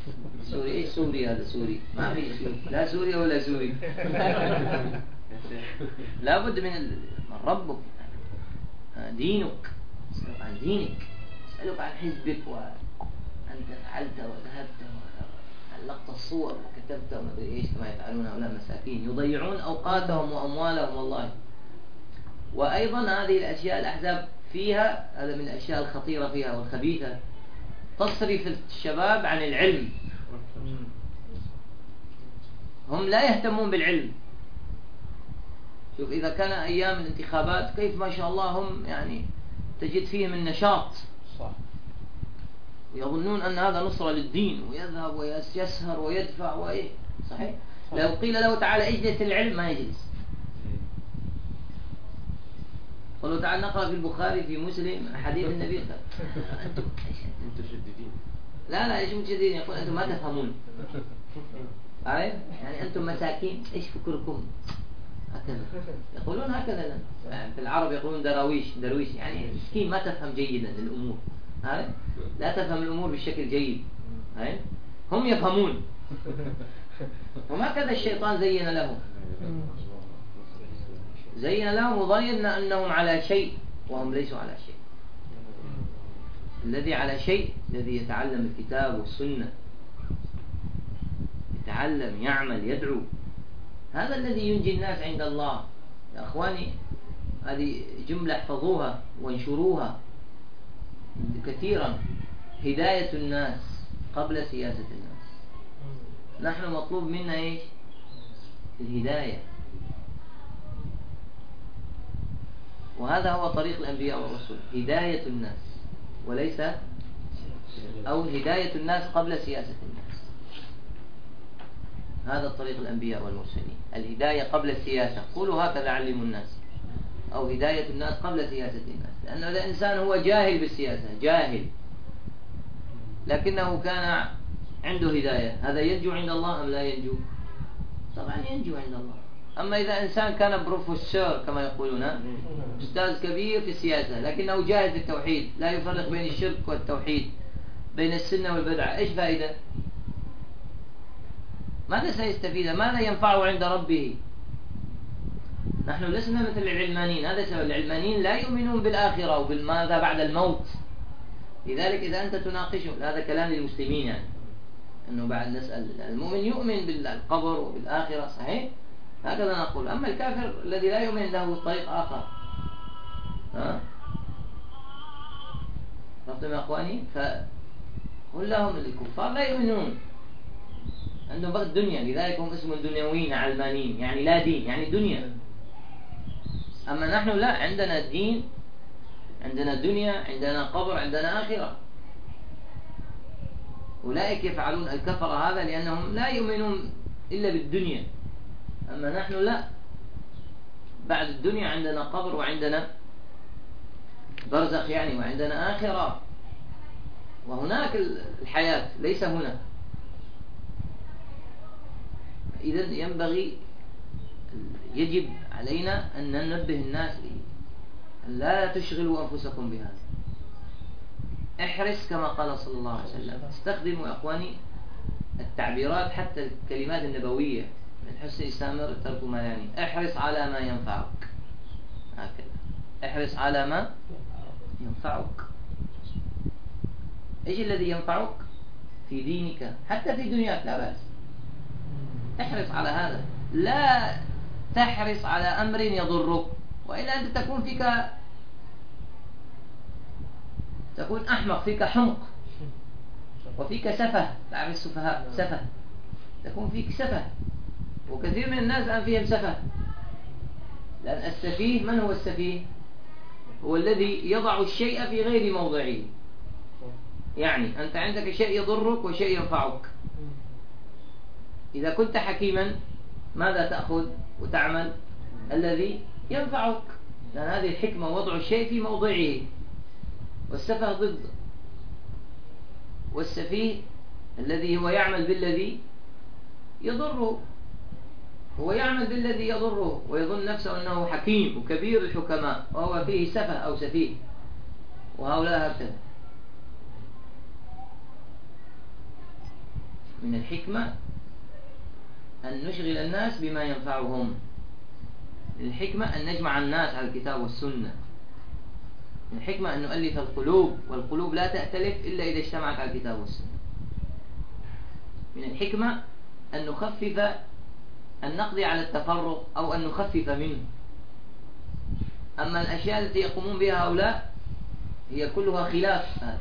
sorry إيش sorry هذا؟ sorry. ما في لا sorry ولا sorry. لابد من. من ربك. دينك. اسألك عن دينك. اسألك عن حزبك وأنت فعلت وذهبت وعلقت الصور وكتبت وما أدري إيش كما يفعلون هؤلاء المساكين. يضيعون أوقاتهم وأموالهم والله. وأيضا هذه الأشياء الأحزاب فيها هذا من الأشياء الخطيرة فيها والخبيثة. تصرف الشباب عن العلم. هم لا يهتمون بالعلم. شوف إذا كان أيام الانتخابات كيف ما شاء الله هم يعني تجد فيهم النشاط. صح. ويظنون أن هذا نصرة للدين ويذهب ويسهر ويدفع وإيه؟ صحيح؟ لو قيل له تعالى اجلس العلم ما يجلس. قالوا تعال نقرأ في البخاري في مسلم حديث النبي. أنتم متشددين. لا لا إيش متشددين؟ يقول أنتم ما تفهمون. عارف؟ يعني أنتم مساكين. إيش فكركم؟ هكذا. يقولون هكذا. لنا. في العرب يقولون دراويش درويش. يعني مسكين ما تفهم جيدا الأمور. لا تفهم الأمور بشكل جيد. هم يفهمون. وهكذا الشيطان زين لهم. زين لهم وظننا أنهم على شيء وهم ليسوا على شيء. الذي على شيء الذي يتعلم الكتاب والسنة. يتعلم يعمل يدعو. هذا الذي ينجي الناس عند الله. يا أخواني هذه جملة احفظوها وانشروها. كثيرا هداية الناس قبل سياسة الناس. نحن مطلوب منا إيش؟ الهداية. وهذا هو طريق الأنبياء والرسل هداية الناس وليس أو هداية الناس قبل سياسة الناس. هذا طريق الأنبياء والمرسلين الهداية قبل السياسة. قولوا هكذا علموا الناس. أو هداية الناس قبل سياسة الناس. لأن الإنسان هو جاهل بالسياسة جاهل. لكنه كان عنده هداية. هذا ينجو عند الله أم لا ينجو؟ طبعا ينجو عند الله. أما إذا إنسان كان بروفيسور كما يقولون أستاذ كبير في السياسة لكنه جاهل في التوحيد. لا يفرق بين الشرك والتوحيد بين السنة والبدعة. إيش فائدة؟ ماذا سيستفيد؟ ماذا ينفعه عند ربه؟ نحن لسنا مثل العلمانيين هذا سبب. العلمانيين لا يؤمنون بالآخرة وبالماذا بعد الموت. لذلك إذا أنت تناقشهم هذا كلام للمسلمين يعني. أنه بعد نسأل. المؤمن يؤمن بالقبر وبالآخرة صحيح؟ هكذا نقول. أما الكافر الذي لا يؤمن له طريق آخر. ها؟ عرفتم يا أخواني. فقل لهم الكفار لا يؤمنون. عندهم بس الدنيا. لذلك هم اسمهم دنيويين علمانيين. يعني لا دين يعني دنيا. أما نحن لا عندنا دين عندنا دنيا عندنا قبر عندنا آخرة. أولئك يفعلون الكفر هذا لأنهم لا يؤمنون إلا بالدنيا. أما نحن لا. بعد الدنيا عندنا قبر وعندنا برزخ يعني وعندنا آخرة. وهناك الحياة ليس هنا. إذا ينبغي يجب علينا أن ننبه الناس أن لا تشغلوا أنفسكم بهذا. احرص كما قال صلى الله عليه وسلم. استخدموا يا أخواني التعبيرات حتى الكلمات النبوية. من حسن سامر ترك ما يعني. احرص على ما ينفعك. هكذا. احرص على ما ينفعك. إيش الذي ينفعك؟ في دينك. حتى في دنياك لا بأس. احرص على هذا. لا تحرص على أمر يضرك. وإلا أنت تكون فيك تكون أحمق فيك حمق. وفيك سفه. تعرف السفهاء؟ سفه. تكون فيك سفه. وكثير من الناس الآن فيهم سفه. لأن السفيه من هو السفيه؟ هو الذي يضع الشيء في غير موضعه. يعني أنت عندك شيء يضرك وشيء ينفعك. إذا كنت حكيما ماذا تأخذ؟ وتعمل الذي ينفعك. لأن هذه الحكمة وضع الشيء في موضعه. والسفه ضد. والسفيه الذي هو يعمل بالذي يضره. هو يعمل بالذي يضره. ويظن نفسه أنه حكيم وكبير الحكماء. وهو فيه سفه أو سفيه. وهؤلاء هكذا. من الحكمة أن نشغل الناس بما ينفعهم. الحكمة أن نجمع الناس على الكتاب والسنة. الحكمة أن نؤلف القلوب والقلوب لا تأتلف إلا إذا اجتمعت على الكتاب والسنة. من الحكمة أن نخفف أن نقضي على التفرق أو أن نخفف منه. أما الأشياء التي يقومون بها هؤلاء هي كلها خلاف. هذا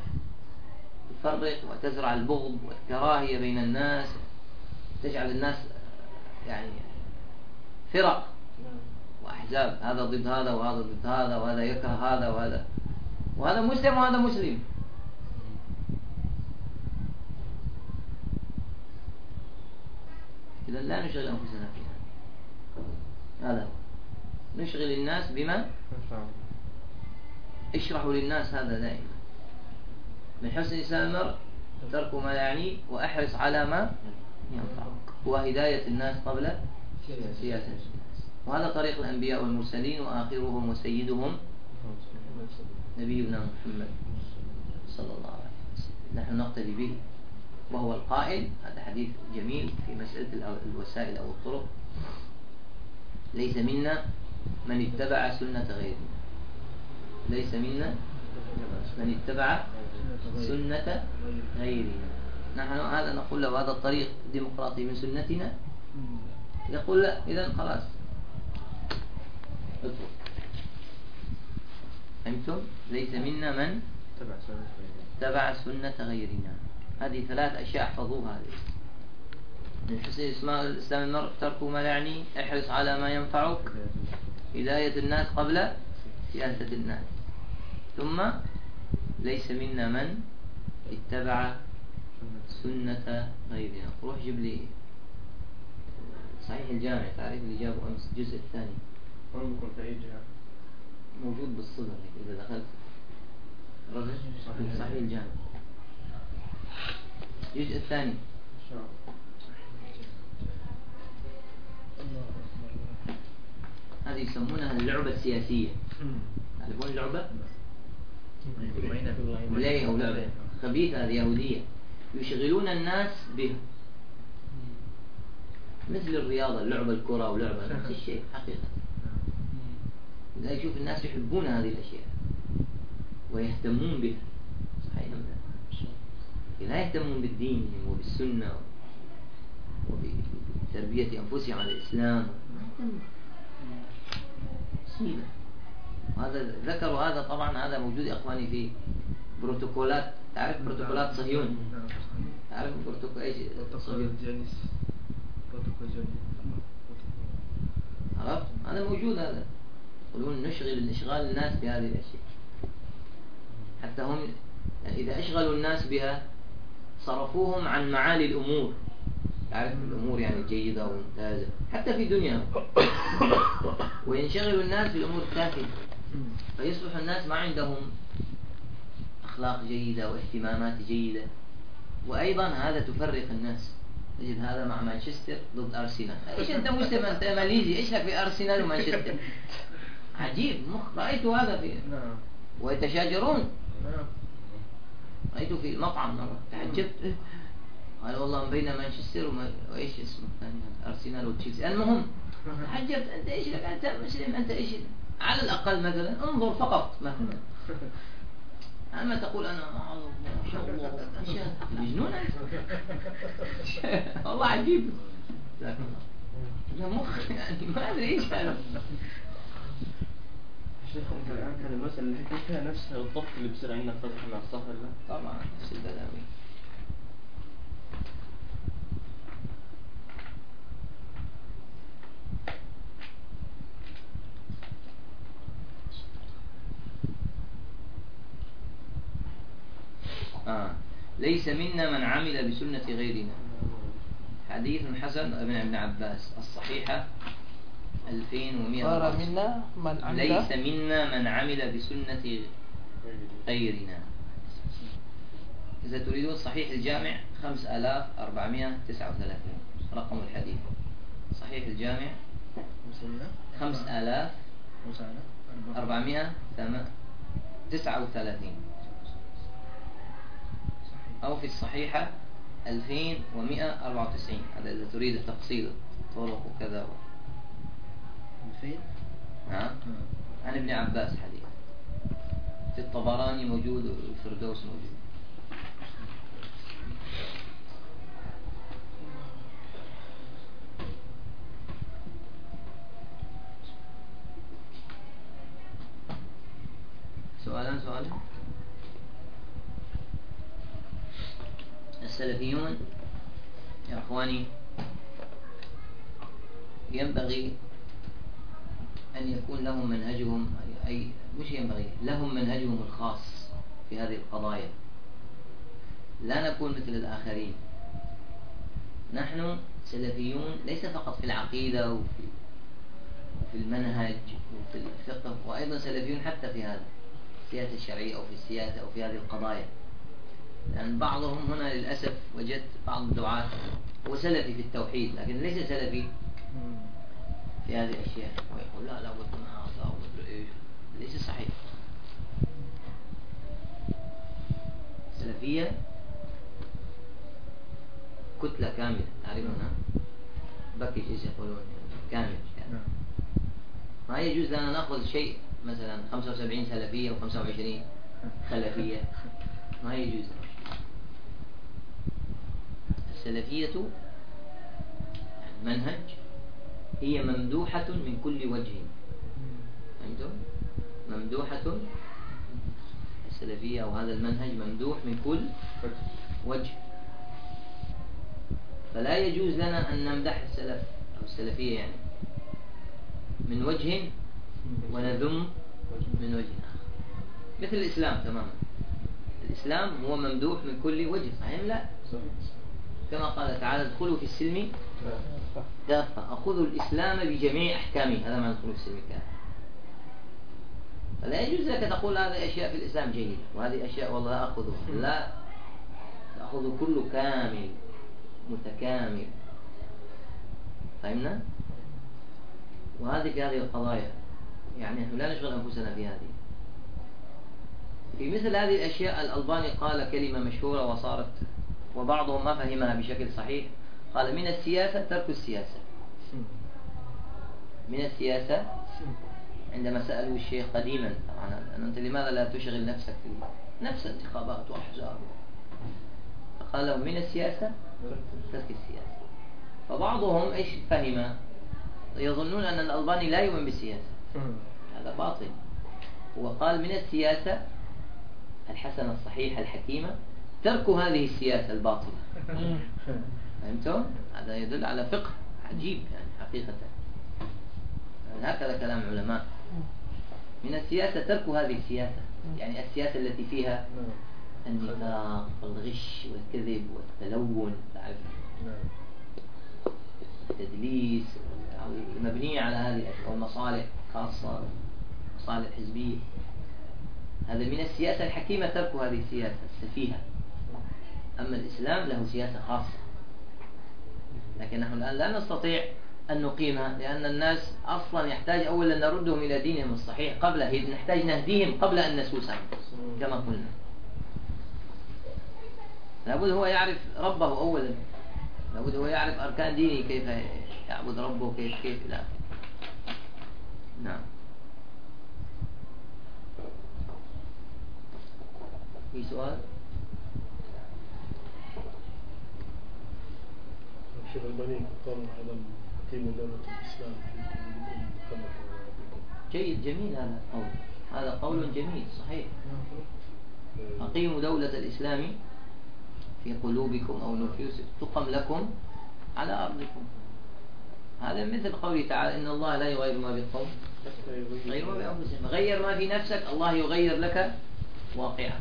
تفرق وتزرع البغض والكراهية بين الناس تجعل الناس يعني فرق وأحزاب هذا ضد هذا وهذا ضد هذا وهذا يكره هذا وهذا. وهذا مسلم وهذا مسلم. إذا لا نشغل أنفسنا فيها. هذا نشغل الناس بما؟ اشرحوا للناس هذا دائما. من حسن إسلام المرء ترك ما يعني وأحرص على ما ينفعك وهداية الناس قبل سياسة. وهذا طريق الأنبياء والمرسلين وآخرهم وسيدهم نبينا محمد صلى الله عليه وسلم. نحن نقتدي به. وهو القائل هذا حديث جميل في مسألة الوسائل أو الطرق. ليس منا من اتبع سنة غيرنا. ليس منا من اتبع سنة غيرنا. نحن هذا نقول له هذا الطريق ديمقراطي من سنتنا؟ يقول لا إذا خلاص. اترك فهمتم؟ ليس منا من؟ تبع سنة اتبع سنة غيرنا. هذه ثلاث أشياء احفظوها. هذه من حسن اسماء الإسلام المرء تركه ما لا يعني؟ احرص على ما ينفعك. هداية الناس قبل سياسة الناس. ثم ليس منا من اتبع سنة غيرنا روح جيب لي صحيح الجامع تعرف اللي جابه أمس الجزء الثاني. وين بيكون في أي جهة؟ موجود بالصدر هيك إذا دخلت. رجل صحيح الجامع. الجزء الثاني. هذه يسمونها اللعبة السياسية. تعرفون اللعبة؟ ولاية أو لعبة. خبيثة هذه يهودية يشغلون الناس بها مثل الرياضة اللعبة الكرة ولعبة نفس الشيء حقيقة. لذلك يشوف الناس يحبون هذه الأشياء ويهتمون بها. صحيح أم لا؟ لا يهتمون بالدين وبالسنة وبتربية أنفسهم على الإسلام. مصيبة وهذا ذكروا هذا طبعا هذا موجود يا إخواني في بروتوكولات تعرف بروتوكولات صهيون تعرف بروتوكول إيش؟ صهيون عرفت؟ هذا موجود هذا. يقولون نشغل اشغال الناس بهذه الأشياء. حتى هم يعني إذا أشغلوا الناس بها صرفوهم عن معالي الأمور. تعرف الأمور يعني جيدة وممتازة. حتى في دنياهم وينشغل الناس بالأمور التافهه فيصبح الناس ما عندهم أخلاق جيدة واهتمامات جيدة. وأيضا هذا تفرق الناس. تجد هذا مع مانشستر ضد أرسنال. إيش أنت مسلم أنت ماليزي. إيش لك في أرسنال ومانشستر؟ عجيب. مخ رأيت هذا في نعم. ويتشاجرون. نعم. رأيته في المطعم مرة. تعجبت. قال والله ما بين مانشستر وما وإيش اسمه؟ أرسنال وتشيلسي. المهم تعجبت. أنت إيش لك؟ أنت مسلم. أنت إيش؟ على الأقل مثلا انظر فقط مثلا. أما تقول أنا ما شاء الله. مجنون انت والله عجيب. لا مخ يعني ما أدري إيش هذا. شيخ أنت الآن كان المسألة اللي حكيت فيها نفسها بالضبط اللي بصير عندنا في فتح الناس صح ولا لا؟ طبعا نفس البلاوي. آه. ليس منا من عمل بسنة غيرنا. حديث حسن ابن ابن عباس الصحيحة 2100 صار منا من عمل ليس منا من عمل بسنة غيرنا. إذا تريدون صحيح الجامع 5439 رقم الحديث. صحيح الجامع 5439 أو في الصحيحة 2194 هذا إذا تريد التفصيل طرق وكذا و... فين؟ نعم عن ابن عباس حديث. في الطبراني موجود والفردوس موجود. يا اخواني ينبغي أن يكون لهم منهجهم أي مش ينبغي لهم منهجهم الخاص في هذه القضايا. لا نكون مثل الآخرين. نحن سلفيون ليس فقط في العقيدة وفي وفي المنهج وفي الفقه وأيضا سلفيون حتى في هذا السياسة الشرعية أو في السياسة أو في هذه القضايا. لأن يعني بعضهم هنا للأسف وجدت بعض الدعاة هو سلفي في التوحيد لكن ليس سلفي. في هذه الأشياء. ويقول لا لابد من هذا إيش ليس صحيح. سلفية كتلة كاملة تعرفونها بكش إيش يقولون كامل. يعني. ما يجوز لنا نأخذ شيء مثلا 75 سلفية و25 خلفية. ما يجوز. السلفية المنهج هي ممدوحة من كل وجه. فهمتم؟ ممدوحة السلفية أو هذا المنهج ممدوح من كل وجه. فلا يجوز لنا أن نمدح السلف أو السلفية يعني. من وجه ونذم من وجه آخر. مثل الإسلام تماما. الإسلام هو ممدوح من كل وجه. صحيح؟ لا. كما قال تعالى ادخلوا في السلم كافة أخذوا الإسلام بجميع أحكامه. هذا معنى ادخلوا في السلم كافة فلا يجوز لك تقول هذه أشياء في الإسلام جيدة وهذه أشياء والله لا أخذها. لا. تأخذ كله كامل متكامل. فهمنا؟ وهذه في هذه القضايا. يعني نحن لا نشغل أنفسنا في هذه في مثل هذه الأشياء الألباني قال كلمة مشهورة وصارت وبعضهم ما فهمها بشكل صحيح. قال من السياسة ترك السياسة. من السياسة؟ عندما سألوا الشيخ قديما طبعا أنت لماذا لا تشغل نفسك في نفس الانتخابات وأحزاب. فقال لهم من السياسة؟ ترك السياسة. فبعضهم إيش فهم؟ يظنون أن الألباني لا يؤمن بالسياسة. هذا باطل. هو قال من السياسة؟ الحسنة الصحيحة الحكيمة ترك هذه السياسة الباطلة. فهمتم؟ هذا يدل على فقه عجيب يعني حقيقة. يعني هكذا كلام علماء من السياسة ترك هذه السياسة. يعني السياسة التي فيها النفاق والغش والكذب والتلون تعرف. التدليس مبنية على هذه الأشياء والمصالح خاصة مصالح حزبية. هذا من السياسة الحكيمة ترك هذه السياسة السفيهة. أما الإسلام له سياسة خاصة. لكن نحن الآن لا نستطيع أن نقيمها لأن الناس أصلا يحتاج أولا نردهم إلى دينهم الصحيح قبل نحتاج نهديهم قبل أن نسوسهم كما قلنا. لابد هو يعرف ربه أولا. لابد هو يعرف أركان دينه كيف يعبد ربه كيف كيف لا. نعم. في سؤال؟ الشيخ البني قال هذا أقيموا دولة الإسلام في كما جيد جميل هذا القول. هذا قول جميل صحيح. أقيموا دولة الإسلام في قلوبكم أو نفوسكم تقم لكم على أرضكم. هذا مثل قوله تعالى إن الله لا يغير ما بالقوم غير ما بأنفسهم غير ما في نفسك الله يغير لك واقعك.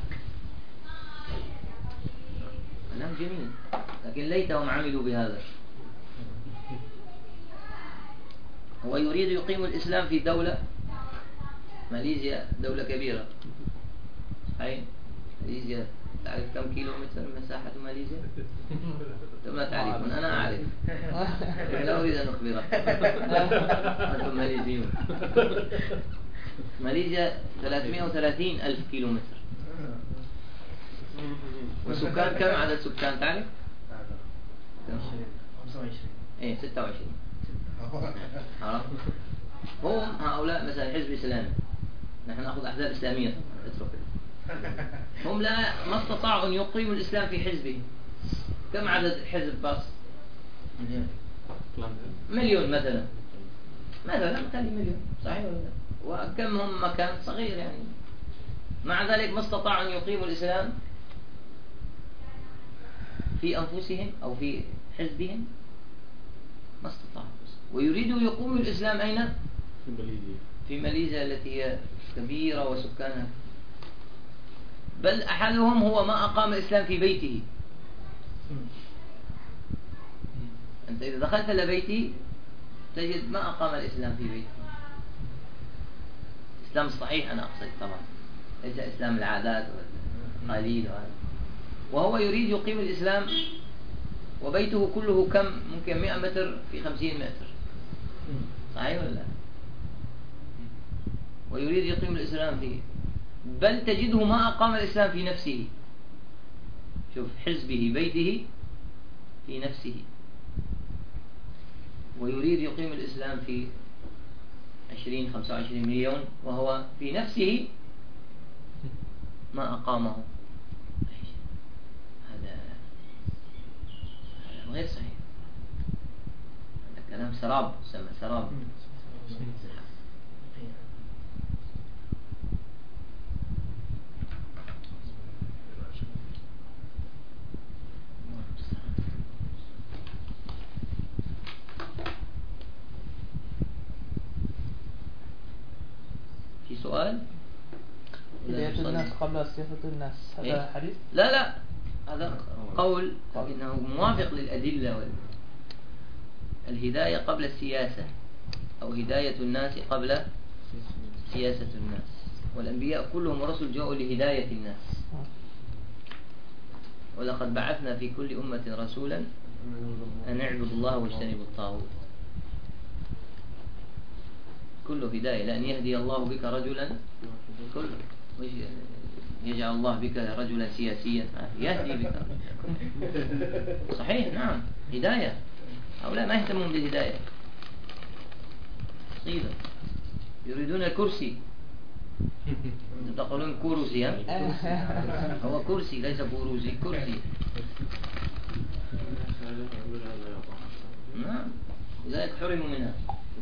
كلام جميل لكن ليتهم عملوا بهذا. هو يريد يقيم الإسلام في دولة ماليزيا دولة كبيرة. أي ماليزيا تعرف كم كيلو متر مساحة ماليزيا؟ أنتم لا تعرفون أنا أعرف. لا أريد أن أخبرك. أنتم ماليزيون. ماليزيا 330 ألف كيلو متر وسكان كم عدد سكان؟ تعرف؟ 25 إيه 26 عرفت؟ هم هؤلاء مثلا حزب اسلامي نحن نأخذ أحزاب إسلامية. اترك. هم لا ما استطاعوا أن يقيموا الإسلام في حزبهم كم عدد الحزب باص؟ مليون مثلا. مثلا خلي مليون. صحيح ولا لا؟ وكم هم مكان؟ صغير يعني. مع ذلك ما استطاعوا أن يقيموا الإسلام في أنفسهم أو في حزبهم؟ ما استطاعوا. ويريدوا يقوموا الإسلام أين؟ في ماليزيا. في ماليزيا التي هي كبيرة وسكانها. بل أحدهم هو ما أقام الإسلام في بيته. أنت إذا دخلت إلى بيتي تجد ما أقام الإسلام في بيته. الإسلام الصحيح أنا أقصد طبعا. ليس إسلام العادات والقليل وهذا. وهو يريد يقيم الإسلام وبيته كله كم؟ ممكن 100 متر في 50 متر. صحيح ولا لا؟ ويريد يقيم الإسلام فيه. بل تجده ما أقام الإسلام في نفسه. شوف حزبه بيته في نفسه. ويريد يقيم الإسلام في 20 25 مليون وهو في نفسه ما أقامه. هذا غير صحيح. كلام سراب؟ سمى سراب. في سؤال؟ نصلي؟ الناس قبل سياسة الناس هذا إيه؟ حديث؟ لا لا هذا قول. إنه موافق للأدلة وال... الهداية قبل السياسة أو هداية الناس قبل سياسة الناس. والأنبياء كلهم رسل جاءوا لهداية الناس. ولقد بعثنا في كل أمة رسولا أن اعبدوا الله واجتنبوا الطاغوت. كله هداية لأن يهدي الله بك رجلا وش يجعل الله بك رجلا سياسيا. يهدي بك. صحيح نعم هداية. هؤلاء ما يهتمون بالهداية صيدا يريدون الكرسي تقولون كرسي ها؟ هو كرسي ليس كروسي كرسي. نعم. لذلك حرموا منها.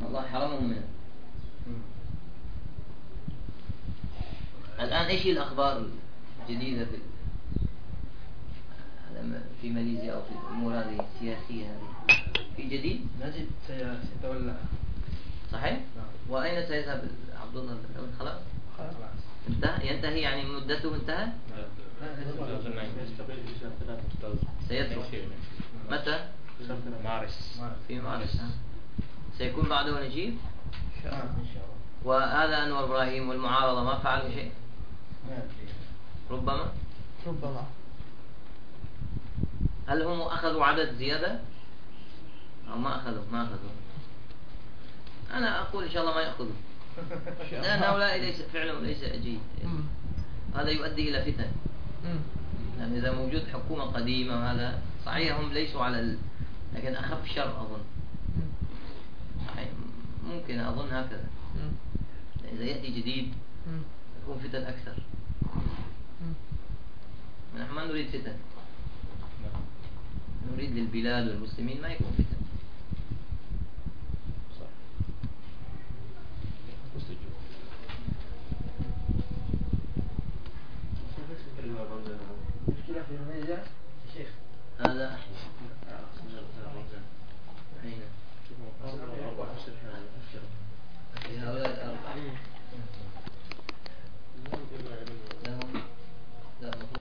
الله حرمهم منها. الآن إيش هي الأخبار الجديدة في في ماليزيا أو في الأمور هذه السياسية هذه في جديد نجد سي- سيتولى صحيح؟ نعم. وأين سيذهب عبد الله بن خلاص خلاص انتهى ينتهي يعني مدته ليس سيترك متى؟ مارس ما- في مارس ها؟ سيكون بعده نجيب نعم إن شاء الله وهذا أنور إبراهيم والمعارضة ما فعلوا شيء ربما ربما هل هم أخذوا عدد زيادة أو ما أخذوا ما أخذوا أنا أقول إن شاء الله ما يأخذوا لأن هؤلاء ليس فعلهم ليس جيد. هذا يؤدي إلى فتن. يعني إذا موجود حكومة قديمة وهذا صحيح هم ليسوا على ال... لكن أخف شر أظن. صحيح ممكن أظن هكذا. إذا يأتي جديد. يكون فتن أكثر. نحن ما نريد فتن نريد للبلاد والمسلمين ما يكون فتن. هذا أين؟ هؤلاء الأربعة